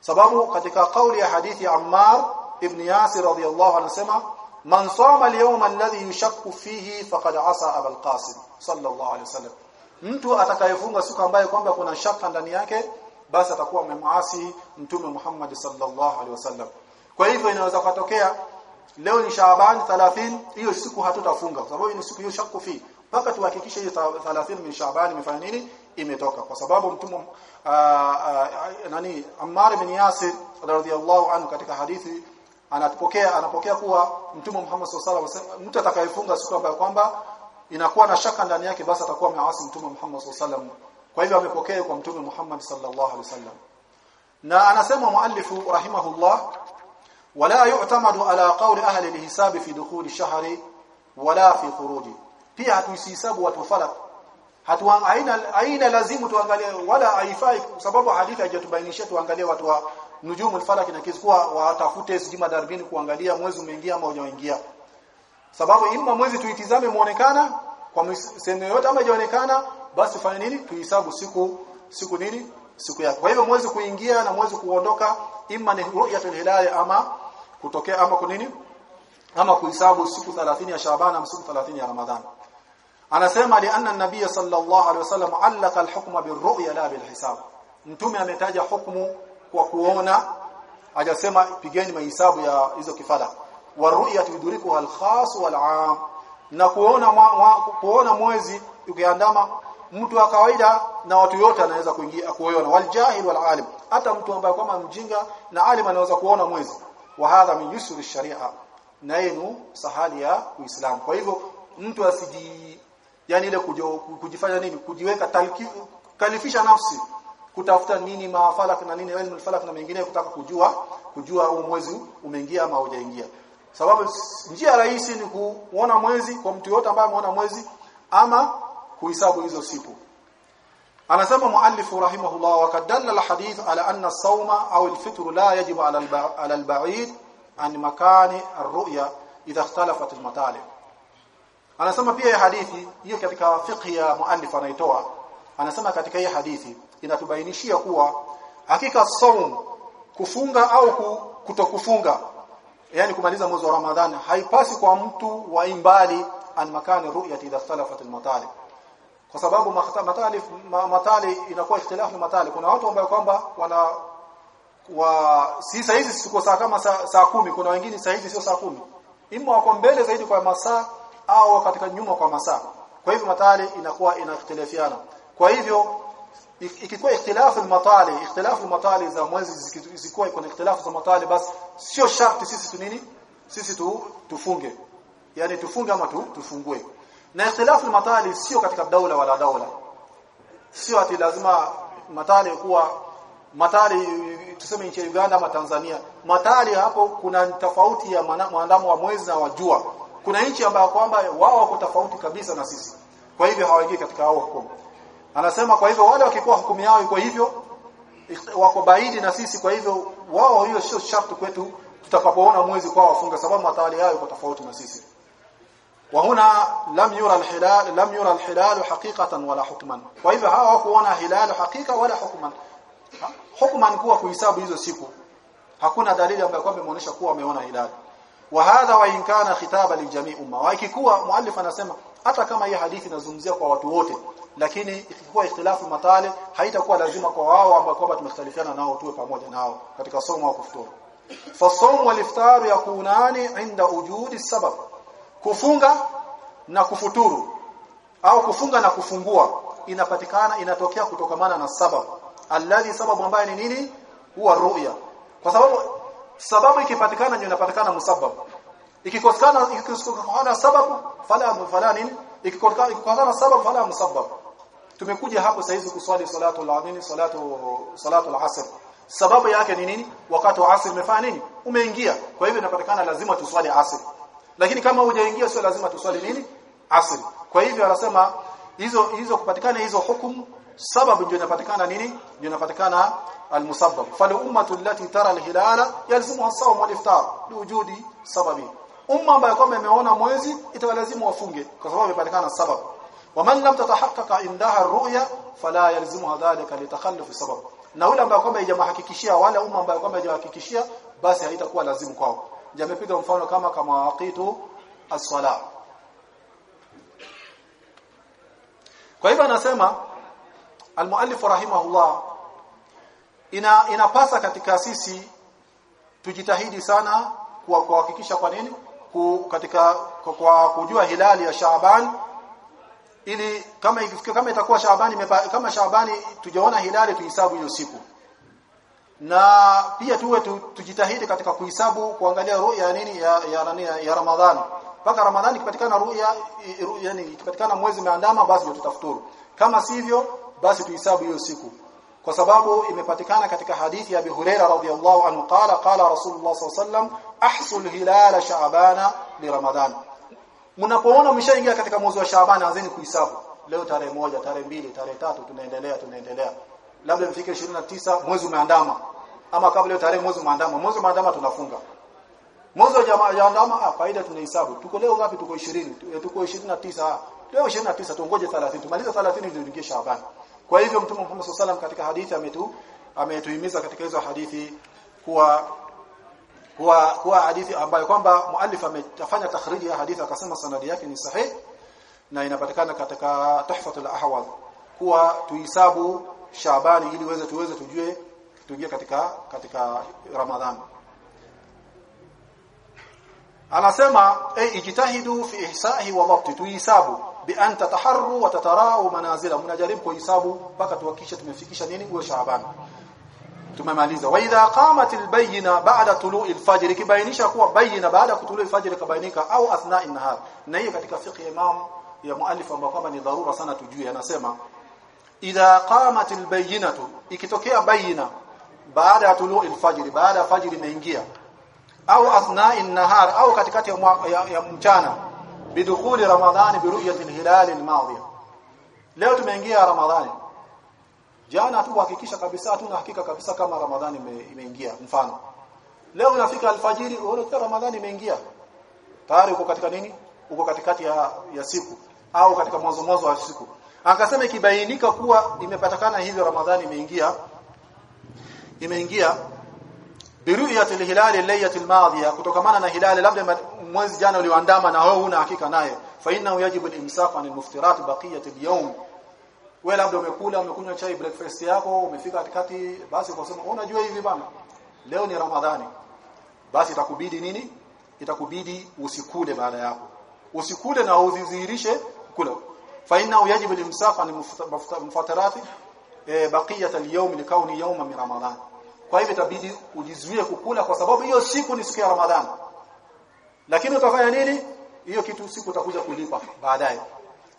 Sababu katika kauli ya hadithi ya Ammar ibn Yasir radhiyallahu anasema man sama al-yawma alladhi yushakku fihi faqad asa Abul Qasim sallallahu alayhi wasallam mtu atakayefunga siku ambayo kwamba kuna shaka ndani yake basi atakuwa amemwasi mtume Muhammad sallallahu alaihi wasallam kwa hivyo inaweza kutokea leo ni Shaaban 30 hiyo siku hatutafunga kwa sababu ni siku hiyo shakku fi. Mpaka tuhakikishe hiyo 30 min Shaaban imefanya nini? Imetoka. Kwa sababu mtume nani Ammar bin Yasir radhiyallahu anhu katika hadithi anapokea anapokea kuwa mtume Muhammad sallallahu alaihi wasallam mtu atakayefunga siku ambayo kwamba inakuwa na shaka ndani yake basi atakuwa ameasi mtume Muhammad sallallahu alaihi wasallam. Kwa hivyo amepokea kwa mtume Muhammad sallallahu alaihi wasallam. Na anasema muallifu rahimahullah wala yu'tamadu ala qawli ahli alhisab fi dukhul ash-shahri wala fi khuruji. Pia hatuisihisabu watu falak hatu aina aina lazimu tuangalie wala haifai sababu hadithi haijatubainisha tuangalie watu wa nujumu falak na kizikuwa watafute sijima darbini kuangalia mwezi umeingia ama hujaingia sababu imma mwezi tuitizame muonekana kwa sehemu yote ama hajaonekana basi fanya nini? Tuhesabu siku siku nini? Siku yake kwa hivyo mwezi kuingia na mwezi kuondoka imma ni ru'yatul hilal ama kutokea ama kunini ama kuhesabu siku 30 ya Shaaban na siku 30 ya Ramadhan. Anasema li anna an-nabiy sallallahu alaihi wasallam allaka al-hukma bir-ru'ya la bil-hisab. Mtume ametaja hukumu kwa kuona hajasema pigeni mahesabu ya hizo kifada. Wa ru'ya tudriku al-khas wal-'am na kuona mwa, mwa, kuona mwezi ukiandama mtu wa kawaida na watu yote anaweza kuingia kuona. Wal jahil wal alim hata mtu ambaye kama mjinga na alim anaweza kuona mwezi. Wa hadha min yusri sharia na yenu sahali ya Uislamu. Kwa hivyo mtu asiji yani ile kujifanya nini kujiweka talki, kalifisha nafsi kutafuta nini maafalak na nini ilmu falak na mengine kutaka kujua kujua huu mwezi umeingia ama hujaingia sababu njia rahisi ni kuona mwezi kwa mtu yote ambaye ameona mwezi ama kuhesabu hizo siku. Anasema muallif rahimahullah wa kadalla alhadith ala anna as-sawma aw al-fitr la yajib ala ala al-ba'id an makani ar-ru'ya idha ikhtalafat al-matalib anasema pia hadithi hiyo katika fiqh ya muallif anaitoa. Anasema katika hii hadithi inatubainishia kuwa hakika saum kufunga au kutokufunga yani kumaliza mwezi wa Ramadhani haipasi kwa mtu wa imbali an makani ru'yati idha salafat al-matalib kwa sababu matalif matali inakuwa ikhtilafu matali. Kuna watu ambao kwamba wana wa si saa hizi siko saa kama saa, saa kumi. Kuna wengine saa hizi sio saa kumi. Imma wako mbele zaidi kwa masaa au katika nyuma kwa masaa. Kwa hivyo matali inakuwa inakhtilafiana kwa hivyo ikikuwa ikhtilafu al-matali ikhtilafu al-matali za mwezi zikikuwa iko ikhtilafu za matali basi sio sharti sisi tu nini sisi tu tufunge. Yani tufunge ama tu, tufungue. Na ikhtilafu al-matali sio katika daula wala daula. Sio ati lazima matali kuwa matali tuseme nchi ya Uganda ama Tanzania. Matali hapo kuna tofauti ya maandamo wa mwezi na wajua kuna nchi ambayo kwamba wao wako tofauti kabisa na sisi. Kwa hivyo hawaingii katika hao hukumu anasema kwa hivyo wale wakikuwa hukumu yao iko hivyo wako baidi na sisi kwa hivyo wao hiyo sio sharti kwetu tutakapoona mwezi kwa wafunga sababu matali yao iko tofauti na sisi وهنا لم يرى الهلال لم يرى الهلال حقيقه ولا حكما kwa hivyo hawa hawakuona hilal hakika wala hukman hukman kuwa kuhesabu hizo siku hakuna dalili ambayo kwamba imeonyesha kuwa wameona hilali wa hadha wa in kana khitaba liljami umma wa ikikuwa muallif anasema hata kama hii hadithi inazungumzia kwa watu wote lakini ikikuwa ikhtilafu matale haitakuwa lazima kwa wao ambao kwamba tumekhtalifiana nao tuwe pamoja nao katika somo au kufuturu. Fasawm wal iftar yakunani inda ujudi sabab. Kufunga na kufuturu au kufunga na kufungua inapatikana inatokea kutokamana na sababu. Alladhi sababu ambaye ni nini? Huwa ru'ya. Kwa sababu sababu ikipatikana ndio inapatikana musabbab ikikosekana ikikosekana sababu fala mufalani ikikosekana ikikosekana sababu fala musabbab tumekuja hapo saizi kuswali salatu al-adhini salatu salatu al-asr sababu yake ni nini? Wakati wa asr umefanya nini? Umeingia. Kwa hivyo inapatikana lazima tuswali asr. Lakini kama hujaingia sio lazima tuswali nini? Asr. Kwa hivyo anasema hizo hizo kupatikana hizo hukumu sababu ndio inapatikana nini? Ndio inapatikana almusabbab. Fal ummatu allati tara alhilala yalzimuha as-sawm wal-iftar. Liwujudi sababi umma ambayo kwa imeona mwezi itawalazimu wafunge kwa sababu imepatikana sababu. Waman lam tatahaqqaqa indaha ar-ru'ya fala yalzimu dhalika litakhalluf sabab na yule ambaye kwamba haijamhakikishia wala umma ambaye kwamba haijahakikishia basi haitakuwa lazimu kwao. Jamepiga mfano kama kama waqitu as-salah. Kwa hivyo anasema al-muallif rahimahullah ina inapasa katika sisi tujitahidi sana kwa kuhakikisha kwa nini katika kwa, kujua hilali ya Shaaban ili kama ikifika kama itakuwa Shaabani kama Shaabani tujaona hilali tuhesabu hiyo siku. Na pia tuwe tu, tujitahidi katika kuhesabu kuangalia ruya ya nini ya ya, ya, ya Ramadhani mpaka Ramadhani ikipatikana ruya yani ikipatikana mwezi umeandama basi tutafuturu. Kama sivyo basi tuhesabu hiyo siku kwa sababu imepatikana katika hadithi ya Abi Huraira radhiyallahu anhu qala qala Rasulullah sallallahu alayhi wasallam ahsul hilala sha'bana li Ramadhan mnapoona mshaingia katika mwezi wa Shaaban anzeni kuhesabu. Leo tarehe moja tarehe mbili tarehe tatu tunaendelea tunaendelea. Labda mfike 29 mwezi umeandama. Ama kabla tarehe mwezi umeandama mwezi umeandama tunafunga. Mwezi wa jamaa yaandama ah faida tunahesabu. Tuko leo ngapi tuko 20 tuko 29 leo 29 tuongoje 30 tumaliza 30 ndio ingie Shaaban kwa hivyo Mtume Muhammad SAW katika hadithi ametu ametuhimiza katika hizo hadithi kuwa kuwa kuwa hadithi ambayo kwamba muallif amefanya takhriji ya hadithi akasema sanadi yake ni sahih na inapatikana katika Tuhfatul Ahwal. Kuwa tuhisabu Shabani ili uweze tuweze tujue tujue katika katika Ramadhani anasema ay ijtahidu fi ihsahi wa dhabti tuhisabu bi an tataharru wa tatarau manazila. Mnajaribu kuhesabu mpaka tuhakikishe tumefikisha nini? Huo Shaaban. Tumemaliza. Wa idha qamatil bayna ba'da tulu'il fajr kibainisha kuwa bayna baada kutulu'il fajr kabainika au athna'in nahar. Na hiyo katika fiqh imam ya muallif ambao kama ni dharura sana tujue anasema idha qamatil bayyinatu ikitokea bayina baada ya tulu'il fajr baada ya fajr imeingia au athna'in nahar au katikati ya, ya, ya mchana bidukhuli ramadhani biruyati alhilal almadhiya. Leo tumeingia ramadhani. Jana tu hakikisha kabisa tuna hakika kabisa kama ramadhani imeingia mfano. Leo unafika alfajiri unaona ramadhani imeingia. Tayari uko katika nini? Uko katikati ya, ya siku. Au katika mwanzo mwanzo wa siku. Akasema ikibainika kuwa imepatikana hivyo ramadhani imeingia imeingia biruyati alhilal al-layyati al-madhiya kutokamana na hilali labda mwezi jana ulioandama na wewe una hakika naye. Fa innahu yajibu al-imsak an al-muftirat baqiyat al-yawm. Wewe labda umekula umekunywa chai breakfast yako umefika katikati basi ukasema unajua hivi bana. Leo ni ramadhani. Basi itakubidi nini? Itakubidi usikule baada yako. Usikule na udhihirishe kula. Fa innahu yajibu al-imsak an al-muftirat baqiyat al-yawm likauni yawma min ramadhan kwa hivyo itabidi ujizuie kukula kwa sababu hiyo siku ni siku ya Ramadhani. Lakini utafanya nini? Hiyo kitu siku utakuja kulipa baadaye.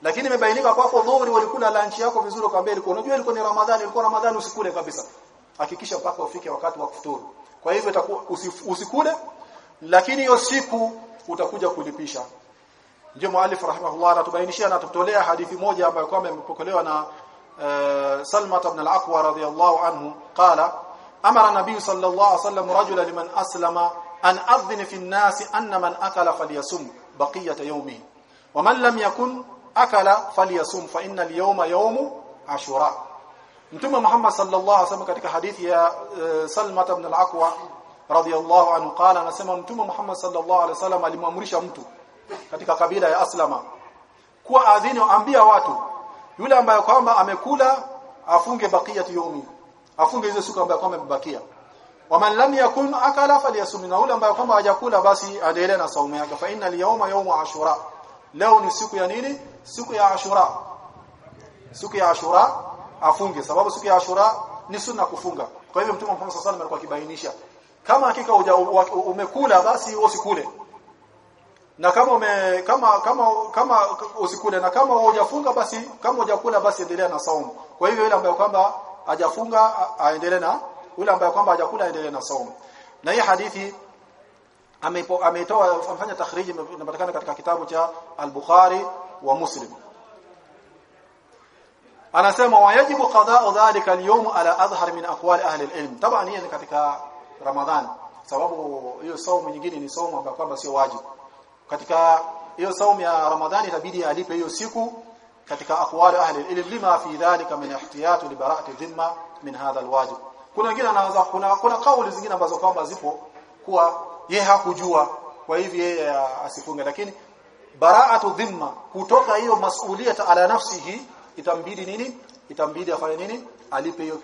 Lakini imebainika kwako dhuhuri walikula lunch yako vizuri kwa mbele. unajua ilikuwa ni Ramadhani, ilikuwa Ramadhani usikule kabisa. Hakikisha mpaka ufike wakati wa kufuturu. Kwa hivyo itakuwa usikule lakini hiyo siku utakuja kulipisha. Ndio muallif rahimahullah anatubainishia na tutolea hadithi moja ambayo kwamba imepokelewa na uh, Salma ibn al-Aqwa radhiyallahu anhu qala amara nabii sallallahu alaihi wasallam rajula liman aslama an adhin fi an-nas anna man akala falyasum baqiyata yawmihi wa man lam yakun akala falyasum fa inna al-yawma yawmu ashura mtume Muhammad sallallahu alaihi wasallam katika hadithi ya Salma ibn al-Aqwa radiyallahu anhu qala anasema mtume Muhammad sallallahu alaihi wasallam alimwamrisha mtu katika kabila ya Aslama kuwa adhini ambia watu yule ambaye kwamba amekula afunge baqiyatu yawmi afunge hizo siku ambayo kwamba imebakia. Waman lam yakun akala falyasum na ule ambaye kwamba hajakula basi aendelee na saumu yake. Fa inna al-yawma yawmu ashura. Leo ni siku ya nini? Siku ya ashura. Siku ya ashura afunge. Sababu siku ya ashura ni sunna kufunga. Kwa hivyo mtume Muhammad sallallahu alikuwa akibainisha. Kama hakika uja, umekula basi usikule. Na kama ume kama kama kama usikule. Na kama hujafunga basi kama hujakula basi endelea na saumu. Kwa hivyo ile ambayo kwamba hajafunga aendelee na yule ambaye kwamba hajakula aendelee na saumu. Na hii hadithi ameitoa amefanya takhriji inapatikana katika kitabu cha al-Bukhari wa Muslim. Anasema wajibu qada'u dhalika al-yawm ala adhhar min aqwal ahli al-ilm. Taban hii ni katika Ramadhani. Sababu hiyo saumu nyingine ni saumu ambayo kwamba sio wajibu. Katika hiyo saumu ya Ramadhani itabidi alipe hiyo siku katika aqwali ahli ilm lima fi dhalika min ihtiyat li bara'ati dhimma min hadha alwajib. Kuna wengine anaanza kuna kuna kauli zingine ambazo kwamba zipo kuwa ye hakujua kwa hivyo yeye asifunge lakini bara'atu dhimma kutoka hiyo mas'uliyat ala nafsihi itambidi nini? Itambidi afanye nini? Alipe hiyo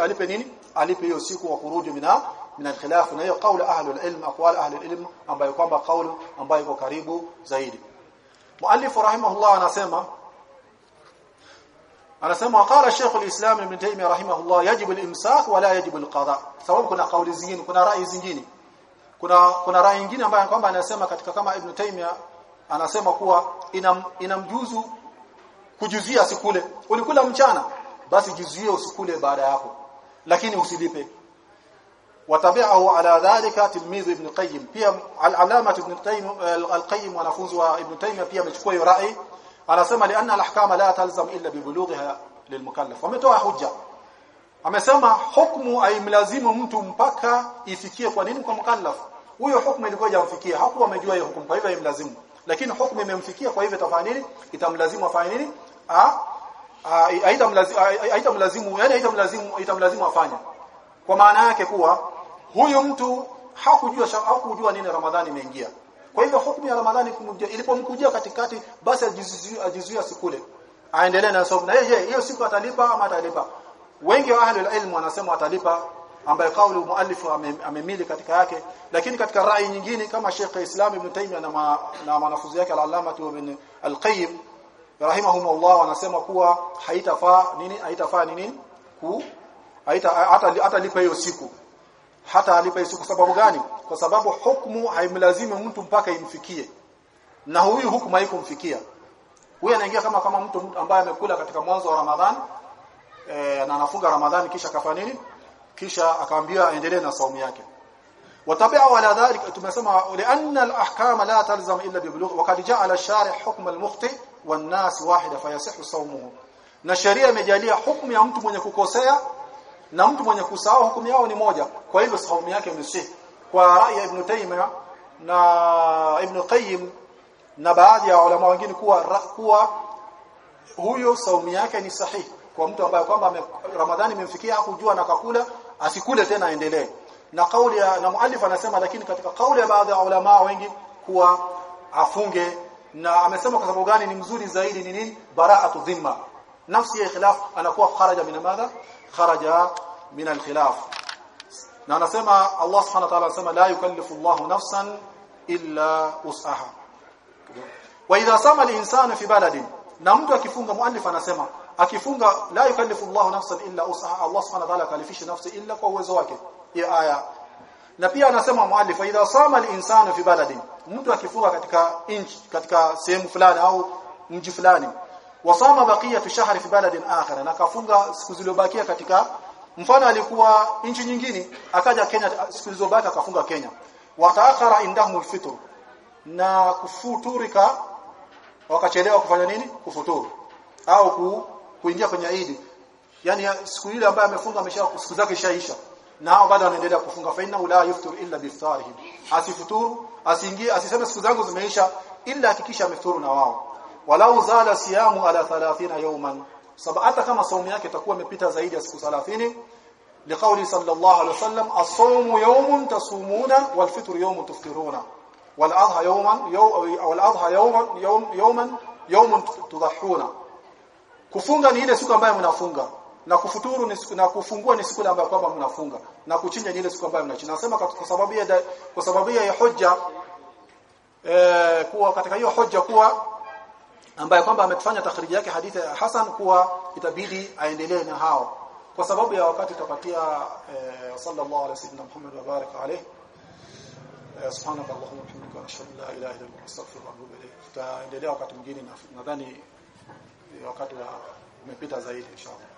alipe nini? Alipe hiyo siku wa kurudi mina min alkhilaf. Na hiyo kauli ahli alilm aqwal ahli alilm ambayo kwamba kauli ambayo iko karibu zaidi muallif rahimahullah anasema anasema qala Sheikh al-Islam Ibn Taymiyyah rahimahullah yajibu al-imsak wa la yajibu al-qada. Sababu kuna kauli zingine kuna rai zingine. Kuna kuna rai nyingine ambayo kwamba anasema katika kama Ibn Taymiyyah anasema kuwa inam, inamjuzu kujuzia sikule ulikula mchana basi juzie usikule baada yako. Lakini usilipe watabi'ahu ala dhalika tilmizu ibn qayyim. Pia al-alama ibn qayyim al-qayyim wanafunzi wa ibn taymiyyah pia amechukua hiyo rai. Anasema lianna al-ahkama la talzam illa bi bulughiha lilmukallaf. Wametoa hujja. Amesema hukumu haimlazimu mtu mpaka ifikie kwa nini kwa mukallaf. Huyo hukumu ilikuwa hajamfikia hakuwa amejua hiyo hukumu kwa hivyo haimlazimu. Lakini hukumu imemfikia kwa hivyo tafanya nini? Itamlazimu afanye nini? Haitamlazimu yani haitamlazimu itamlazimu afanye. Kwa maana yake kuwa huyu mtu hakujua hakujua nini Ramadhani imeingia. Kwa hivyo hukumu ya Ramadhani kumjia ilipomkujia katikati basi ajizuia ajizuia sikule. Aendelee na somo. Na yeye hiyo siku atalipa ama atalipa? Wengi wa ahli ilmu wanasema atalipa ambaye kauli muallifu amemili katika yake. Lakini katika rai nyingine kama Sheikh Islam Ibn Taymiyyah na, na mwanafunzi yake al-Allama Ibn al-Qayyim rahimahumullah wanasema kuwa haitafaa nini haitafaa nini? Ku haita hata hata lipa hiyo siku hata alipa Yesu kwa sababu gani? Kwa sababu hukumu haimlazimu mtu mpaka imfikie. Na huyu hukumu haikumfikia. Huyu anaingia kama kama mtu ambaye amekula katika mwanzo wa Ramadhani e, eh, na anafunga Ramadhani kisha kafanya nini? Kisha akaambiwa aendelee na saumu yake. Watabia wala dhalika tumesema lianna alahkama la talzam illa biblugh waqad ja'ala ash-shari' hukm al-mukhti wan-nas wahida fayasihu sawmuhu. Na sharia imejalia hukumu ya mtu mwenye kukosea na mtu mwenye kusahau hukumu yao ni moja. Kwa hivyo saumu yake msi kwa rai ya ibn Taymiyyah na ibn Qayyim na baadhi ya ulama wengine kuwa kuwa huyo saumu yake ni sahihi. Kwa mtu ambaye kwamba Ramadhani imemfikia hakujua na kakula asikule tena aendelee. Na kauli ya na muallif anasema lakini katika kauli ya baadhi ya ulama wengi kuwa afunge na amesema kwa sababu gani ni mzuri zaidi ni nini? Bara'atu dhimma. Nafsi ya ikhlaf anakuwa kharaja min madha kharaja min al-khilaf. Na anasema Allah subhanahu wa ta'ala anasema la yukallifu Allahu nafsan illa usaha wa idha sama al-insanu fi baladin. Na mtu akifunga muallif anasema akifunga la yukallifu Allahu nafsan illa usaha Allah subhanahu wa ta'ala kalifishi nafsi illa kwa uwezo wake. Hiyo aya. Na pia anasema muallif idha sama al-insanu fi baladin. Mtu akifunga katika inchi katika sehemu fulani au mji fulani wasama fi shahri fi baladin akhar na kafunga siku zilizobakia katika mfano alikuwa nchi nyingine akaja Kenya siku zilizobaki akafunga Kenya. Wataakhara indahum alfitr. Na kufuturika wakachelewa kufanya nini? Kufuturu. Au ku, kuingia kwenye Eid. Yani siku ile ambayo amefunga amesha siku zake ishaisha. Na hao bado wanaendelea kufunga. Fa inna la yuftur illa biftarihim asifuturu asiingie asiseme siku zangu zimeisha illa hakikisha amefuturu na wao walau zala siyamu ala 30 yawman. Hata kama saumu yake itakuwa imepita zaidi ya siku 30 liqauli sallallahu alaihi wasallam as-sawmu yawmun tasumuna wal fitru yawmun tuftiruna. Wal adha yawman wal adha yawman yawman yawmun tudhahuna. Kufunga ni ile siku ambayo mnafunga. Na kufuturu ni siku na kufungua ni siku ambayo kwamba mnafunga. Na kuchinja ni ile siku ambayo mnachinja. Nasema kwa sababu ya kwa sababu ya hujja eh kuwa katika hiyo hujja kuwa ambaye kwamba amekufanya takhriji yake hadithi ya Hasan kuwa itabidi aendelee na hao. Kwa sababu ya wakati tutapatia eh, sallallahu alaihi wasallam Muhammad wa baraka alayhi. Subhanaka allahumma wa ashhadu la ilaha illa anta astaghfiruka wa atubu ilayk. Tutaendelea wakati mwingine nadhani wakati wa umepita zaidi inshallah